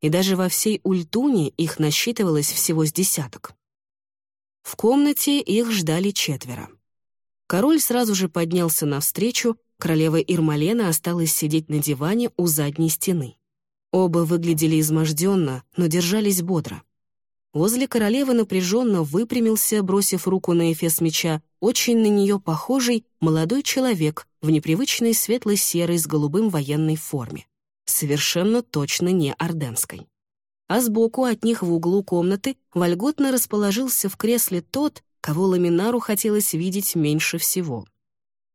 A: И даже во всей Ультуне их насчитывалось всего с десяток. В комнате их ждали четверо. Король сразу же поднялся навстречу, королева Ирмалена осталась сидеть на диване у задней стены. Оба выглядели изможденно, но держались бодро. Возле королевы напряженно выпрямился, бросив руку на эфес меча, очень на нее похожий молодой человек в непривычной светло-серой с голубым военной форме. Совершенно точно не орденской. А сбоку от них в углу комнаты вольготно расположился в кресле тот, кого Ламинару хотелось видеть меньше всего.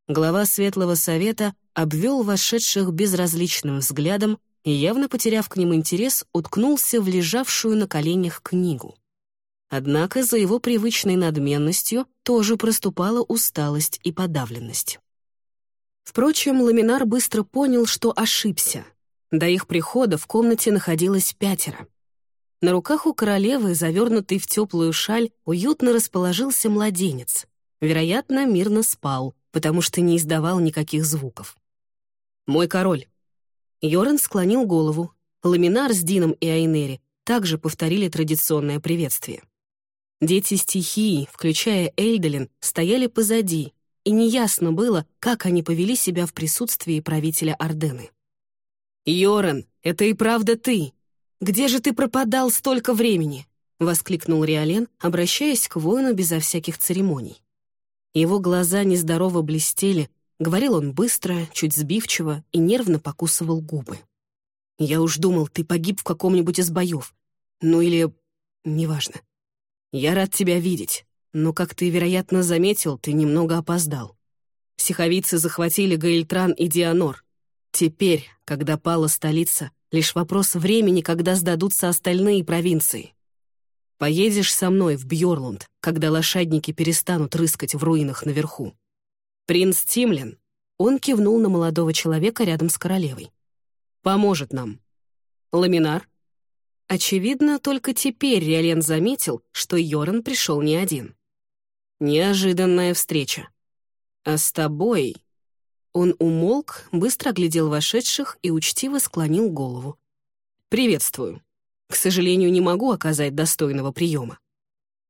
A: Глава Светлого Совета обвел вошедших безразличным взглядом и, явно потеряв к ним интерес, уткнулся в лежавшую на коленях книгу. Однако за его привычной надменностью тоже проступала усталость и подавленность. Впрочем, Ламинар быстро понял, что ошибся. До их прихода в комнате находилось пятеро. На руках у королевы, завернутый в теплую шаль, уютно расположился младенец. Вероятно, мирно спал, потому что не издавал никаких звуков. «Мой король». Йоран склонил голову. Ламинар с Дином и Айнери также повторили традиционное приветствие. Дети стихии, включая Эльдолин, стояли позади, и неясно было, как они повели себя в присутствии правителя Ордены. «Йоран, это и правда ты!» «Где же ты пропадал столько времени?» — воскликнул Риолен, обращаясь к воину безо всяких церемоний. Его глаза нездорово блестели, говорил он быстро, чуть сбивчиво и нервно покусывал губы. «Я уж думал, ты погиб в каком-нибудь из боев. Ну или... неважно. Я рад тебя видеть, но, как ты, вероятно, заметил, ты немного опоздал. Сиховицы захватили Гаильтран и Дианор. Теперь, когда пала столица, Лишь вопрос времени, когда сдадутся остальные провинции. Поедешь со мной в Бьорланд, когда лошадники перестанут рыскать в руинах наверху. Принц Тимлин, он кивнул на молодого человека рядом с королевой. Поможет нам. Ламинар. Очевидно, только теперь Риолен заметил, что Йоран пришел не один. Неожиданная встреча. А с тобой он умолк, быстро оглядел вошедших и учтиво склонил голову. «Приветствую. К сожалению, не могу оказать достойного приема.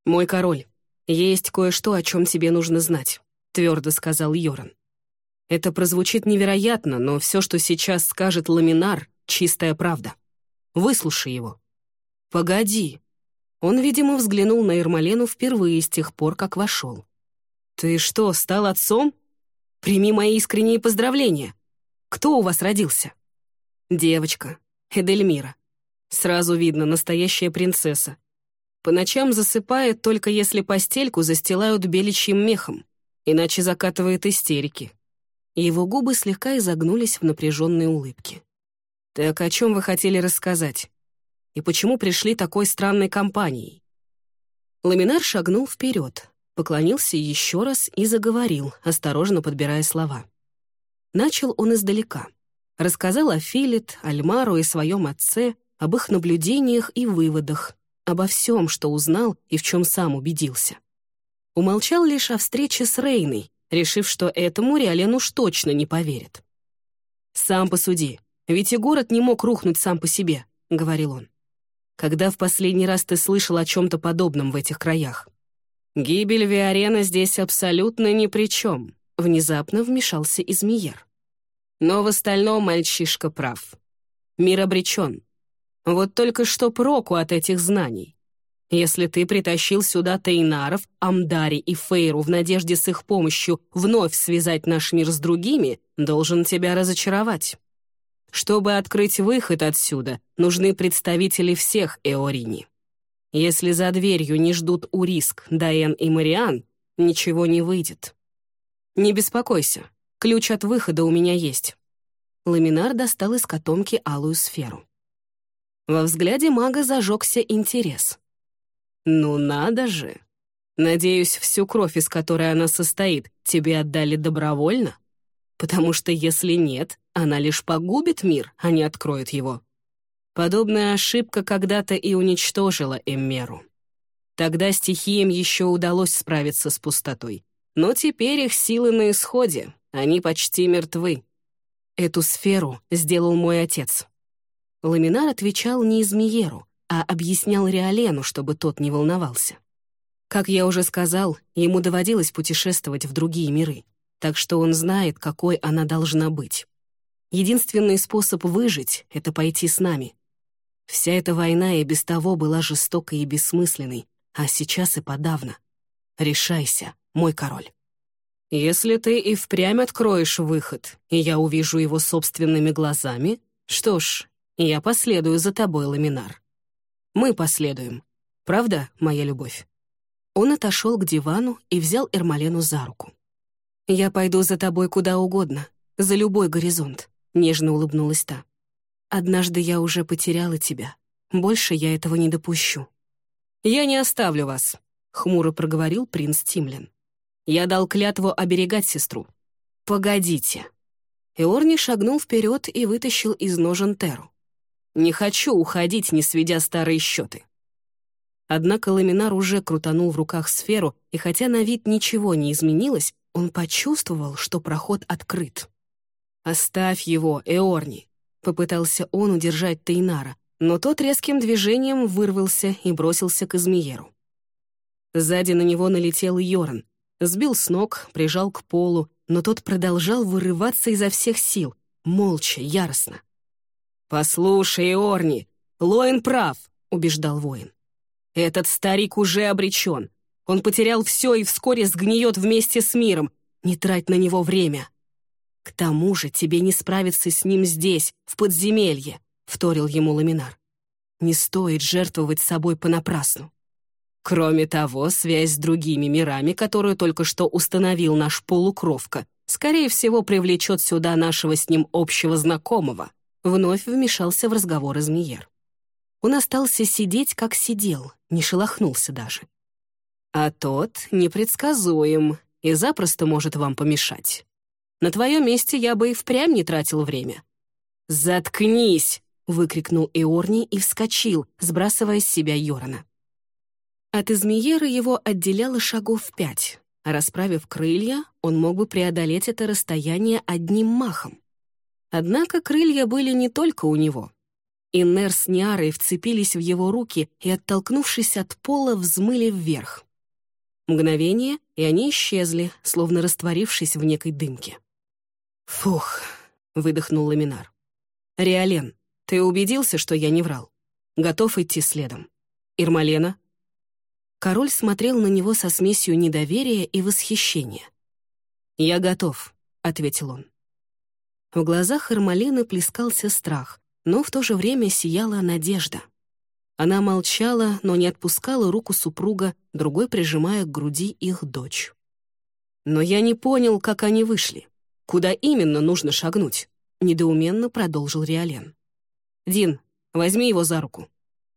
A: Мой король, есть кое-что, о чем тебе нужно знать», — твердо сказал Йоран. «Это прозвучит невероятно, но все, что сейчас скажет Ламинар, — чистая правда. Выслушай его». «Погоди». Он, видимо, взглянул на Ермолену впервые с тех пор, как вошел. «Ты что, стал отцом?» Прими мои искренние поздравления. Кто у вас родился?» «Девочка. Эдельмира. Сразу видно, настоящая принцесса. По ночам засыпает, только если постельку застилают беличьим мехом, иначе закатывает истерики». Его губы слегка изогнулись в напряженной улыбке. «Так о чем вы хотели рассказать? И почему пришли такой странной компанией?» Ламинар шагнул вперед, поклонился еще раз и заговорил, осторожно подбирая слова. Начал он издалека. Рассказал о Филит, Альмару и своем отце, об их наблюдениях и выводах, обо всем, что узнал и в чем сам убедился. Умолчал лишь о встрече с Рейной, решив, что этому Риолен уж точно не поверит. «Сам посуди, ведь и город не мог рухнуть сам по себе», — говорил он. «Когда в последний раз ты слышал о чем-то подобном в этих краях?» «Гибель Виарена здесь абсолютно ни при чем», — внезапно вмешался Измиер. Но в остальном мальчишка прав. Мир обречен. Вот только что проку от этих знаний. Если ты притащил сюда Тейнаров, Амдари и Фейру в надежде с их помощью вновь связать наш мир с другими, должен тебя разочаровать. Чтобы открыть выход отсюда, нужны представители всех Эорини. Если за дверью не ждут Уриск, Дайен и Мариан, ничего не выйдет. Не беспокойся, ключ от выхода у меня есть. Ламинар достал из котомки алую сферу. Во взгляде мага зажегся интерес. «Ну надо же! Надеюсь, всю кровь, из которой она состоит, тебе отдали добровольно? Потому что если нет, она лишь погубит мир, а не откроет его». Подобная ошибка когда-то и уничтожила Эммеру. Тогда стихиям еще удалось справиться с пустотой. Но теперь их силы на исходе, они почти мертвы. Эту сферу сделал мой отец. Ламинар отвечал не Измиеру, а объяснял Реолену, чтобы тот не волновался. Как я уже сказал, ему доводилось путешествовать в другие миры, так что он знает, какой она должна быть. Единственный способ выжить — это пойти с нами. Вся эта война и без того была жестокой и бессмысленной, а сейчас и подавно. Решайся, мой король. Если ты и впрямь откроешь выход, и я увижу его собственными глазами, что ж, я последую за тобой, Ламинар. Мы последуем. Правда, моя любовь?» Он отошел к дивану и взял Эрмалену за руку. «Я пойду за тобой куда угодно, за любой горизонт», — нежно улыбнулась та. «Однажды я уже потеряла тебя. Больше я этого не допущу». «Я не оставлю вас», — хмуро проговорил принц Тимлин. «Я дал клятву оберегать сестру». «Погодите». Эорни шагнул вперед и вытащил из ножен Теру. «Не хочу уходить, не сведя старые счеты. Однако ламинар уже крутанул в руках сферу, и хотя на вид ничего не изменилось, он почувствовал, что проход открыт. «Оставь его, Эорни!» — попытался он удержать Тейнара, но тот резким движением вырвался и бросился к Измиеру. Сзади на него налетел Йоран, сбил с ног, прижал к полу, но тот продолжал вырываться изо всех сил, молча, яростно. «Послушай, Орни, Лоин прав», — убеждал воин. Этот старик уже обречен. Он потерял все и вскоре сгниет вместе с миром. Не трать на него время. К тому же тебе не справиться с ним здесь, в подземелье, — вторил ему Ламинар. Не стоит жертвовать собой понапрасну. Кроме того, связь с другими мирами, которую только что установил наш полукровка, скорее всего, привлечет сюда нашего с ним общего знакомого. Вновь вмешался в разговор Измиер. Он остался сидеть, как сидел, не шелохнулся даже. А тот непредсказуем и запросто может вам помешать. На твоем месте я бы и впрямь не тратил время. «Заткнись!» — выкрикнул Иорни и вскочил, сбрасывая с себя Йорона. От Измиера его отделяло шагов пять, расправив крылья, он мог бы преодолеть это расстояние одним махом. Однако крылья были не только у него. Иннер с Ниарой вцепились в его руки и, оттолкнувшись от пола, взмыли вверх. Мгновение, и они исчезли, словно растворившись в некой дымке. «Фух», — выдохнул Ламинар. «Реален, ты убедился, что я не врал? Готов идти следом? Ирмалена?» Король смотрел на него со смесью недоверия и восхищения. «Я готов», — ответил он. В глазах Ирмалены плескался страх, но в то же время сияла надежда. Она молчала, но не отпускала руку супруга, другой прижимая к груди их дочь. «Но я не понял, как они вышли. Куда именно нужно шагнуть?» — недоуменно продолжил Риолен. «Дин, возьми его за руку.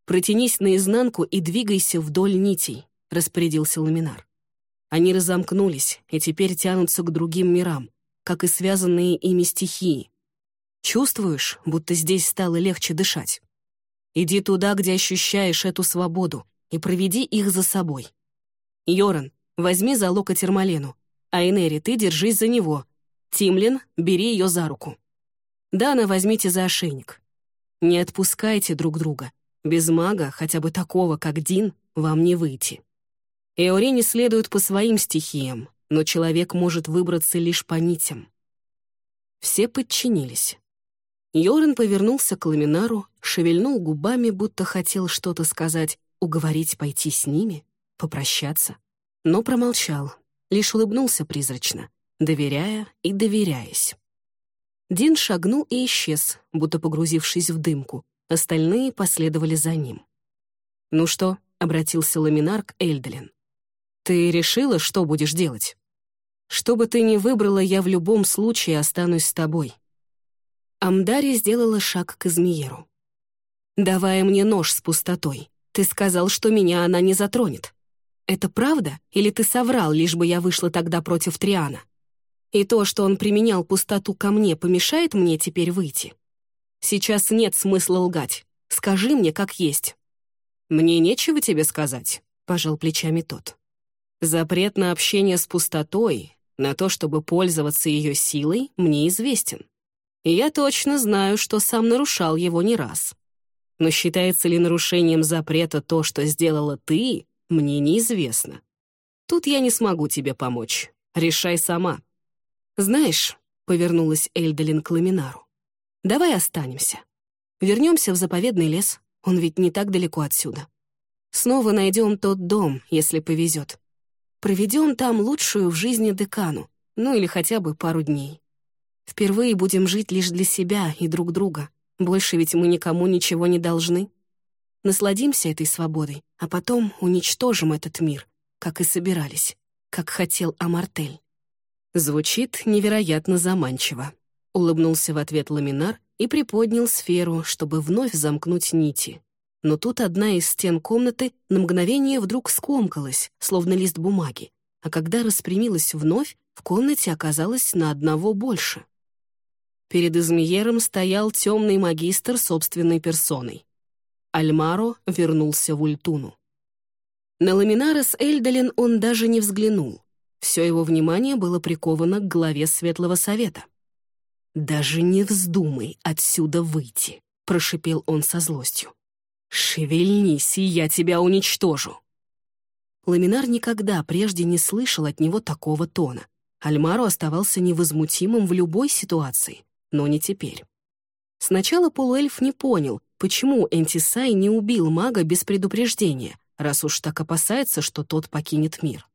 A: Протянись наизнанку и двигайся вдоль нитей», — распорядился Ламинар. Они разомкнулись и теперь тянутся к другим мирам, как и связанные ими стихии, Чувствуешь, будто здесь стало легче дышать? Иди туда, где ощущаешь эту свободу, и проведи их за собой. Йоран, возьми за локоть Эрмалену, а Энери, ты держись за него. Тимлин, бери ее за руку. Дана, возьмите за ошейник. Не отпускайте друг друга. Без мага, хотя бы такого, как Дин, вам не выйти. Эорине следует по своим стихиям, но человек может выбраться лишь по нитям. Все подчинились. Йоран повернулся к ламинару, шевельнул губами, будто хотел что-то сказать, уговорить пойти с ними, попрощаться. Но промолчал, лишь улыбнулся призрачно, доверяя и доверяясь. Дин шагнул и исчез, будто погрузившись в дымку. Остальные последовали за ним. «Ну что?» — обратился Ламинар к Эльделин. «Ты решила, что будешь делать?» «Что бы ты ни выбрала, я в любом случае останусь с тобой», Амдари сделала шаг к Измиеру. «Давая мне нож с пустотой, ты сказал, что меня она не затронет. Это правда, или ты соврал, лишь бы я вышла тогда против Триана? И то, что он применял пустоту ко мне, помешает мне теперь выйти? Сейчас нет смысла лгать. Скажи мне, как есть». «Мне нечего тебе сказать», — пожал плечами тот. «Запрет на общение с пустотой, на то, чтобы пользоваться ее силой, мне известен и я точно знаю, что сам нарушал его не раз. Но считается ли нарушением запрета то, что сделала ты, мне неизвестно. Тут я не смогу тебе помочь. Решай сама. Знаешь, — повернулась Эльдалин к Ламинару, — давай останемся. Вернемся в заповедный лес. Он ведь не так далеко отсюда. Снова найдем тот дом, если повезет. Проведем там лучшую в жизни декану, ну или хотя бы пару дней. Впервые будем жить лишь для себя и друг друга. Больше ведь мы никому ничего не должны. Насладимся этой свободой, а потом уничтожим этот мир, как и собирались, как хотел Амартель. Звучит невероятно заманчиво. Улыбнулся в ответ ламинар и приподнял сферу, чтобы вновь замкнуть нити. Но тут одна из стен комнаты на мгновение вдруг скомкалась, словно лист бумаги, а когда распрямилась вновь, в комнате оказалось на одного больше. Перед Измиером стоял темный магистр собственной персоной. Альмаро вернулся в Ультуну. На Ламинара с Эльдалин он даже не взглянул. Все его внимание было приковано к главе Светлого Совета. «Даже не вздумай отсюда выйти», — прошипел он со злостью. «Шевельнись, и я тебя уничтожу». Ламинар никогда прежде не слышал от него такого тона. Альмаро оставался невозмутимым в любой ситуации но не теперь. Сначала полуэльф не понял, почему Энтисай не убил мага без предупреждения, раз уж так опасается, что тот покинет мир.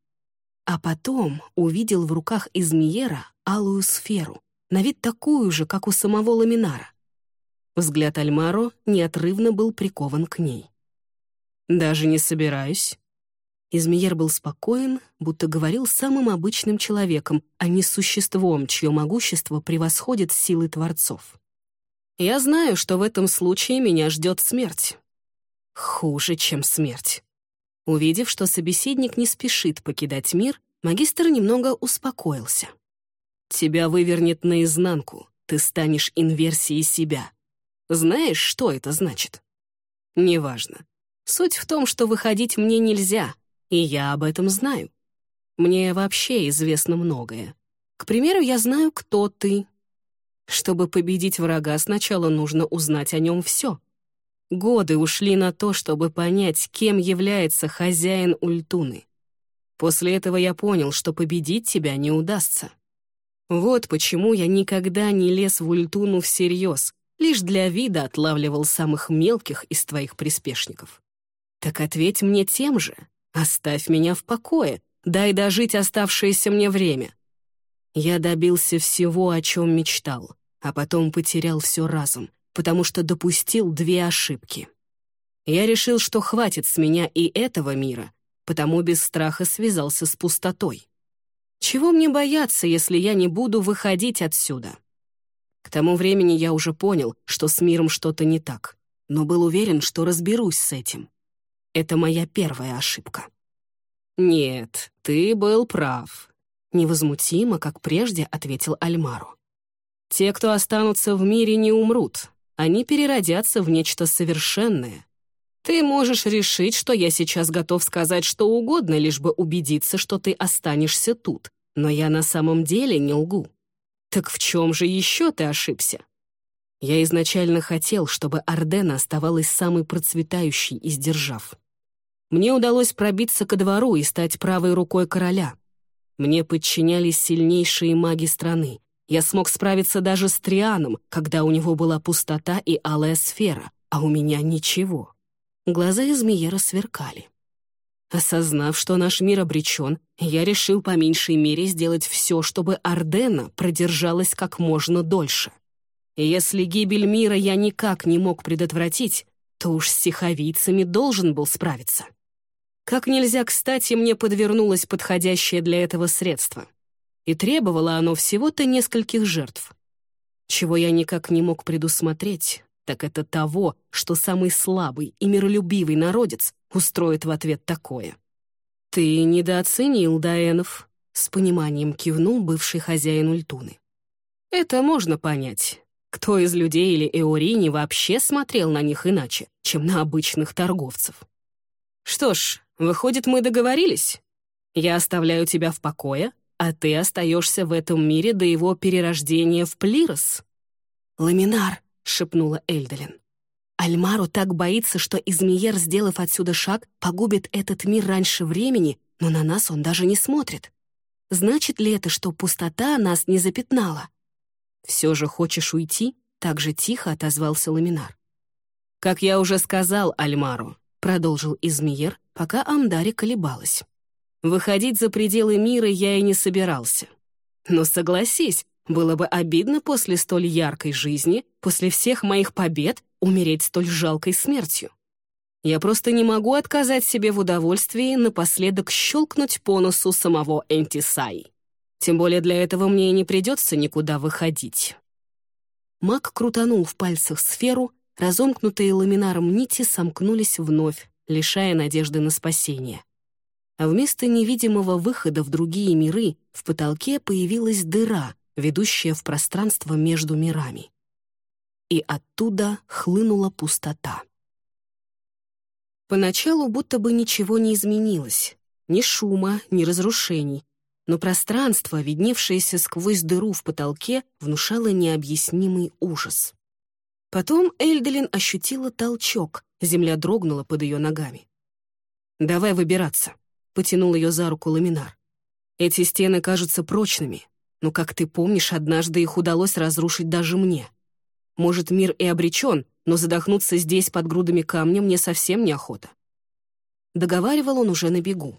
A: А потом увидел в руках Измиера алую сферу, на вид такую же, как у самого Ламинара. Взгляд Альмаро неотрывно был прикован к ней. «Даже не собираюсь», Измеер был спокоен, будто говорил самым обычным человеком, а не существом, чье могущество превосходит силы творцов. «Я знаю, что в этом случае меня ждет смерть. Хуже, чем смерть». Увидев, что собеседник не спешит покидать мир, магистр немного успокоился. «Тебя вывернет наизнанку, ты станешь инверсией себя. Знаешь, что это значит?» «Неважно. Суть в том, что выходить мне нельзя, и я об этом знаю. Мне вообще известно многое. К примеру, я знаю, кто ты. Чтобы победить врага, сначала нужно узнать о нем все. Годы ушли на то, чтобы понять, кем является хозяин Ультуны. После этого я понял, что победить тебя не удастся. Вот почему я никогда не лез в Ультуну всерьез, лишь для вида отлавливал самых мелких из твоих приспешников. Так ответь мне тем же, Оставь меня в покое, дай дожить оставшееся мне время. Я добился всего, о чем мечтал, а потом потерял все разом, потому что допустил две ошибки. Я решил, что хватит с меня и этого мира, потому без страха связался с пустотой. Чего мне бояться, если я не буду выходить отсюда? К тому времени я уже понял, что с миром что-то не так, но был уверен, что разберусь с этим. Это моя первая ошибка. «Нет, ты был прав», — невозмутимо, как прежде, ответил Альмару. «Те, кто останутся в мире, не умрут. Они переродятся в нечто совершенное. Ты можешь решить, что я сейчас готов сказать что угодно, лишь бы убедиться, что ты останешься тут, но я на самом деле не лгу. Так в чем же еще ты ошибся?» Я изначально хотел, чтобы Ардена оставалась самой процветающей из держав. Мне удалось пробиться ко двору и стать правой рукой короля. Мне подчинялись сильнейшие маги страны. Я смог справиться даже с Трианом, когда у него была пустота и алая сфера, а у меня ничего. Глаза Измеера сверкали. Осознав, что наш мир обречен, я решил по меньшей мере сделать все, чтобы Ардена продержалась как можно дольше. Если гибель мира я никак не мог предотвратить, то уж с сиховицами должен был справиться. Как нельзя кстати мне подвернулось подходящее для этого средство. И требовало оно всего-то нескольких жертв. Чего я никак не мог предусмотреть, так это того, что самый слабый и миролюбивый народец устроит в ответ такое. «Ты недооценил Даэнов», — с пониманием кивнул бывший хозяин Ультуны. «Это можно понять. Кто из людей или Эорини вообще смотрел на них иначе, чем на обычных торговцев? Что ж, Выходит, мы договорились? Я оставляю тебя в покое, а ты остаешься в этом мире до его перерождения в Плирос». «Ламинар», — шепнула Эльдалин. «Альмару так боится, что Измиер, сделав отсюда шаг, погубит этот мир раньше времени, но на нас он даже не смотрит. Значит ли это, что пустота нас не запятнала?» «Все же хочешь уйти?» — так же тихо отозвался Ламинар. «Как я уже сказал Альмару», — продолжил Измиер, пока Амдари колебалась. «Выходить за пределы мира я и не собирался. Но согласись, было бы обидно после столь яркой жизни, после всех моих побед, умереть столь жалкой смертью. Я просто не могу отказать себе в удовольствии напоследок щелкнуть по носу самого Энтисай. Тем более для этого мне и не придется никуда выходить». Маг крутанул в пальцах сферу, разомкнутые ламинаром нити сомкнулись вновь, лишая надежды на спасение. А вместо невидимого выхода в другие миры в потолке появилась дыра, ведущая в пространство между мирами. И оттуда хлынула пустота. Поначалу будто бы ничего не изменилось. Ни шума, ни разрушений. Но пространство, видневшееся сквозь дыру в потолке, внушало необъяснимый ужас. Потом Эльделин ощутила толчок, земля дрогнула под ее ногами. «Давай выбираться», — потянул ее за руку ламинар. «Эти стены кажутся прочными, но, как ты помнишь, однажды их удалось разрушить даже мне. Может, мир и обречен, но задохнуться здесь под грудами камня мне совсем неохота». Договаривал он уже на бегу.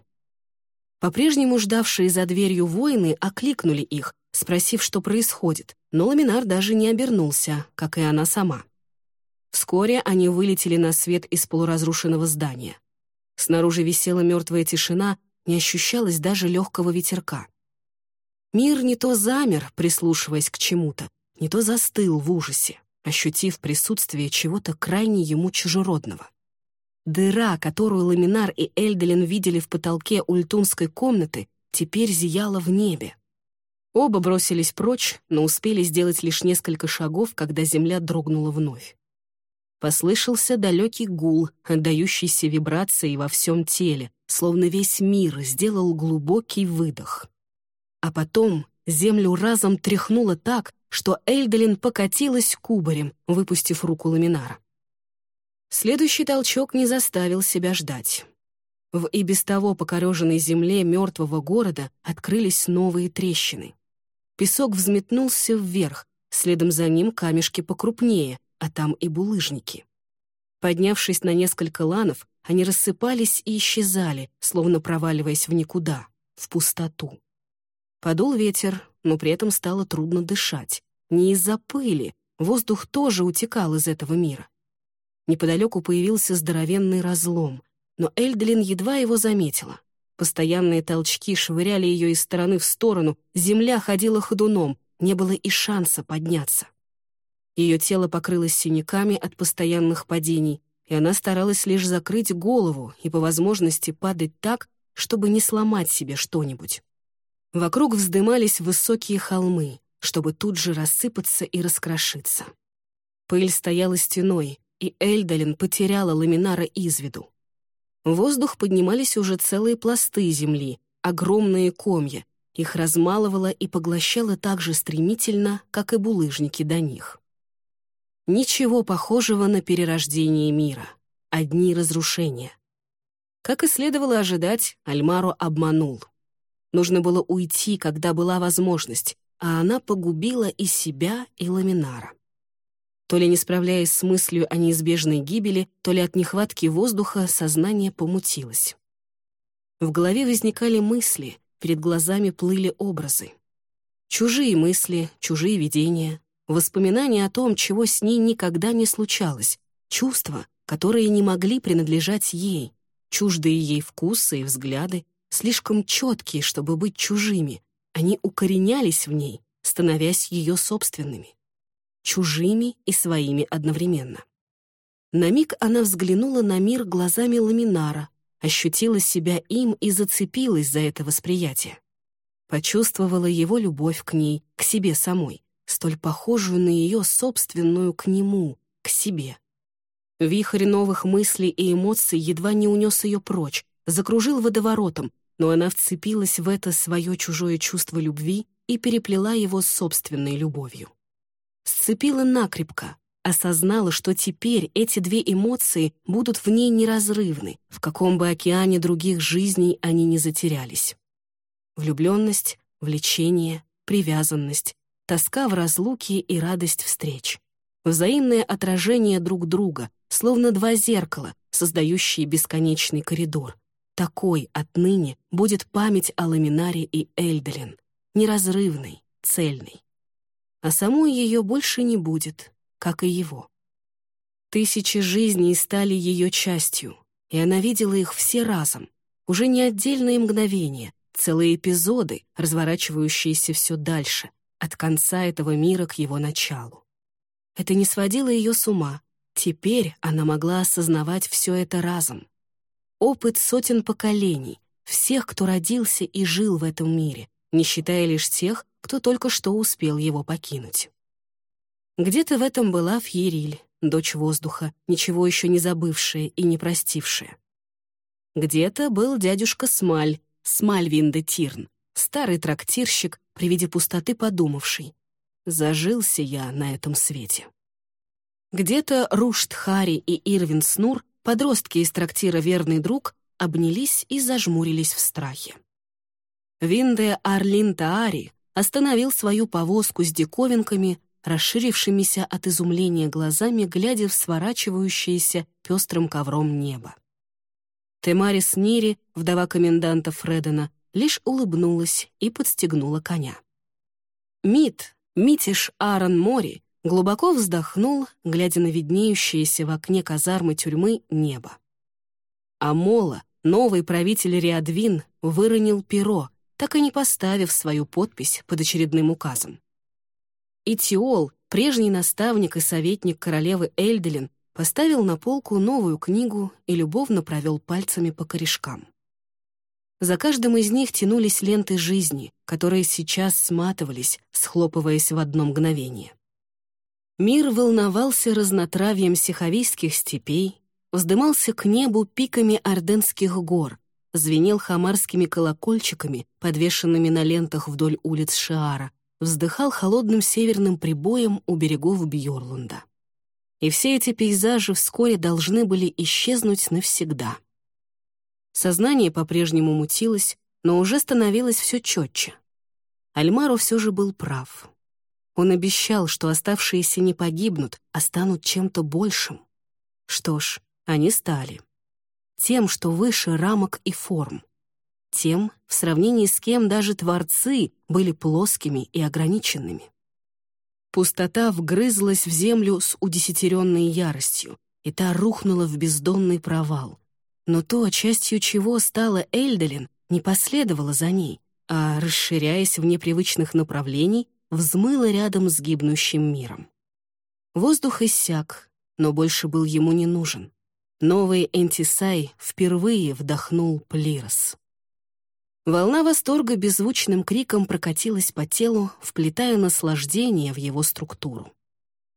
A: По-прежнему ждавшие за дверью воины окликнули их, спросив, что происходит, но Ламинар даже не обернулся, как и она сама. Вскоре они вылетели на свет из полуразрушенного здания. Снаружи висела мертвая тишина, не ощущалось даже легкого ветерка. Мир не то замер, прислушиваясь к чему-то, не то застыл в ужасе, ощутив присутствие чего-то крайне ему чужеродного. Дыра, которую Ламинар и Эльделин видели в потолке ультунской комнаты, теперь зияла в небе. Оба бросились прочь, но успели сделать лишь несколько шагов, когда земля дрогнула вновь. Послышался далекий гул, отдающийся вибрацией во всем теле, словно весь мир сделал глубокий выдох. А потом землю разом тряхнуло так, что Эльдолин покатилась кубарем, выпустив руку ламинара. Следующий толчок не заставил себя ждать. В и без того покореженной земле мертвого города открылись новые трещины. Песок взметнулся вверх, следом за ним камешки покрупнее, а там и булыжники. Поднявшись на несколько ланов, они рассыпались и исчезали, словно проваливаясь в никуда, в пустоту. Подул ветер, но при этом стало трудно дышать. Не из-за пыли, воздух тоже утекал из этого мира. Неподалеку появился здоровенный разлом, но Эльдлин едва его заметила. Постоянные толчки швыряли ее из стороны в сторону, земля ходила ходуном, не было и шанса подняться. Ее тело покрылось синяками от постоянных падений, и она старалась лишь закрыть голову и по возможности падать так, чтобы не сломать себе что-нибудь. Вокруг вздымались высокие холмы, чтобы тут же рассыпаться и раскрошиться. Пыль стояла стеной, и Эльдалин потеряла ламинара из виду. В воздух поднимались уже целые пласты земли, огромные комья. Их размалывало и поглощало так же стремительно, как и булыжники до них. Ничего похожего на перерождение мира. Одни разрушения. Как и следовало ожидать, Альмару обманул. Нужно было уйти, когда была возможность, а она погубила и себя, и Ламинара. То ли не справляясь с мыслью о неизбежной гибели, то ли от нехватки воздуха сознание помутилось. В голове возникали мысли, перед глазами плыли образы. Чужие мысли, чужие видения, воспоминания о том, чего с ней никогда не случалось, чувства, которые не могли принадлежать ей, чуждые ей вкусы и взгляды, слишком четкие, чтобы быть чужими, они укоренялись в ней, становясь ее собственными чужими и своими одновременно. На миг она взглянула на мир глазами ламинара, ощутила себя им и зацепилась за это восприятие. Почувствовала его любовь к ней, к себе самой, столь похожую на ее собственную к нему, к себе. Вихрь новых мыслей и эмоций едва не унес ее прочь, закружил водоворотом, но она вцепилась в это свое чужое чувство любви и переплела его с собственной любовью. Сцепила накрепко, осознала, что теперь эти две эмоции будут в ней неразрывны, в каком бы океане других жизней они не затерялись. Влюбленность, влечение, привязанность, тоска в разлуке и радость встреч. взаимное отражение друг друга, словно два зеркала, создающие бесконечный коридор. Такой отныне будет память о Ламинаре и Эльделин, неразрывной, цельной. А самой ее больше не будет, как и его. Тысячи жизней стали ее частью, и она видела их все разом, уже не отдельные мгновения, целые эпизоды, разворачивающиеся все дальше, от конца этого мира к его началу. Это не сводило ее с ума. Теперь она могла осознавать все это разом. Опыт сотен поколений, всех, кто родился и жил в этом мире, не считая лишь тех, кто только что успел его покинуть. Где-то в этом была Фьериль, дочь воздуха, ничего еще не забывшая и не простившая. Где-то был дядюшка Смаль, Смальвин де Тирн, старый трактирщик, при виде пустоты подумавший. Зажился я на этом свете. Где-то Рушт Хари и Ирвин Снур, подростки из трактира «Верный друг», обнялись и зажмурились в страхе. Винде Арлин Таари остановил свою повозку с диковинками, расширившимися от изумления глазами, глядя в сворачивающееся пестрым ковром небо. Темарис Нири, вдова коменданта Фредена, лишь улыбнулась и подстегнула коня. Мит, Митиш Аарон Мори, глубоко вздохнул, глядя на виднеющееся в окне казармы тюрьмы небо. А Мола, новый правитель Риадвин, выронил перо, так и не поставив свою подпись под очередным указом. Итиол, прежний наставник и советник королевы Эльделин, поставил на полку новую книгу и любовно провел пальцами по корешкам. За каждым из них тянулись ленты жизни, которые сейчас сматывались, схлопываясь в одно мгновение. Мир волновался разнотравьем сихавийских степей, вздымался к небу пиками Орденских гор, звенел хамарскими колокольчиками, подвешенными на лентах вдоль улиц Шиара, вздыхал холодным северным прибоем у берегов Бьорлунда и все эти пейзажи вскоре должны были исчезнуть навсегда. Сознание по-прежнему мутилось, но уже становилось все четче. Альмару все же был прав. Он обещал, что оставшиеся не погибнут, а станут чем-то большим. Что ж, они стали. Тем, что выше рамок и форм. Тем, в сравнении с кем даже творцы были плоскими и ограниченными. Пустота вгрызлась в землю с удесятеренной яростью, и та рухнула в бездонный провал. Но то, частью чего стала Эльдалин, не последовало за ней, а, расширяясь в непривычных направлений, взмыла рядом с гибнущим миром. Воздух иссяк, но больше был ему не нужен. Новый Энтисай впервые вдохнул Плирос. Волна восторга беззвучным криком прокатилась по телу, вплетая наслаждение в его структуру.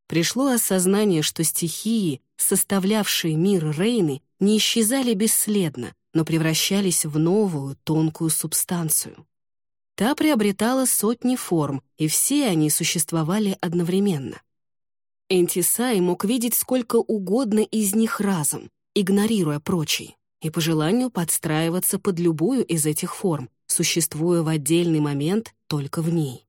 A: Пришло осознание, что стихии, составлявшие мир Рейны, не исчезали бесследно, но превращались в новую, тонкую субстанцию. Та приобретала сотни форм, и все они существовали одновременно. Энтисай мог видеть сколько угодно из них разом, игнорируя прочие и по желанию подстраиваться под любую из этих форм, существуя в отдельный момент только в ней.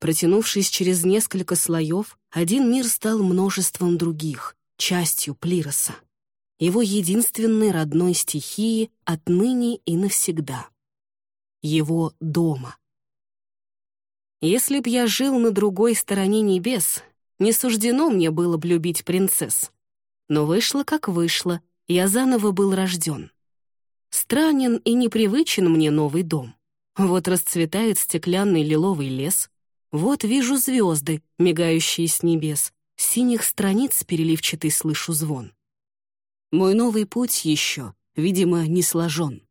A: Протянувшись через несколько слоев, один мир стал множеством других, частью Плироса, его единственной родной стихии отныне и навсегда. Его дома. Если б я жил на другой стороне небес, не суждено мне было б любить принцесс. Но вышло, как вышло, я заново был рожден. Странен и непривычен мне новый дом. Вот расцветает стеклянный лиловый лес, вот вижу звезды, мигающие с небес, синих страниц переливчатый слышу звон. Мой новый путь еще, видимо, не сложен.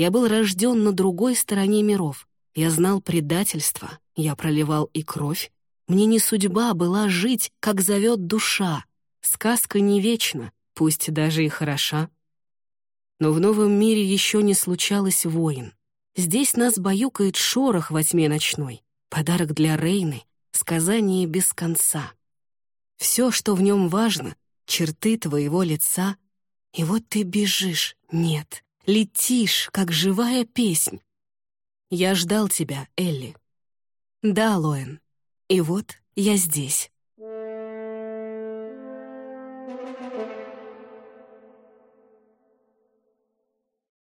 A: Я был рожден на другой стороне миров, я знал предательство, я проливал и кровь. Мне не судьба была жить, как зовет душа. Сказка не вечна, пусть даже и хороша. Но в новом мире еще не случалось войн. Здесь нас баюкает шорох во тьме ночной, подарок для Рейны, сказание без конца. Все, что в нем важно, черты твоего лица, и вот ты бежишь, нет, летишь, как живая песнь. Я ждал тебя, Элли. Да, Лоэн, и вот я здесь.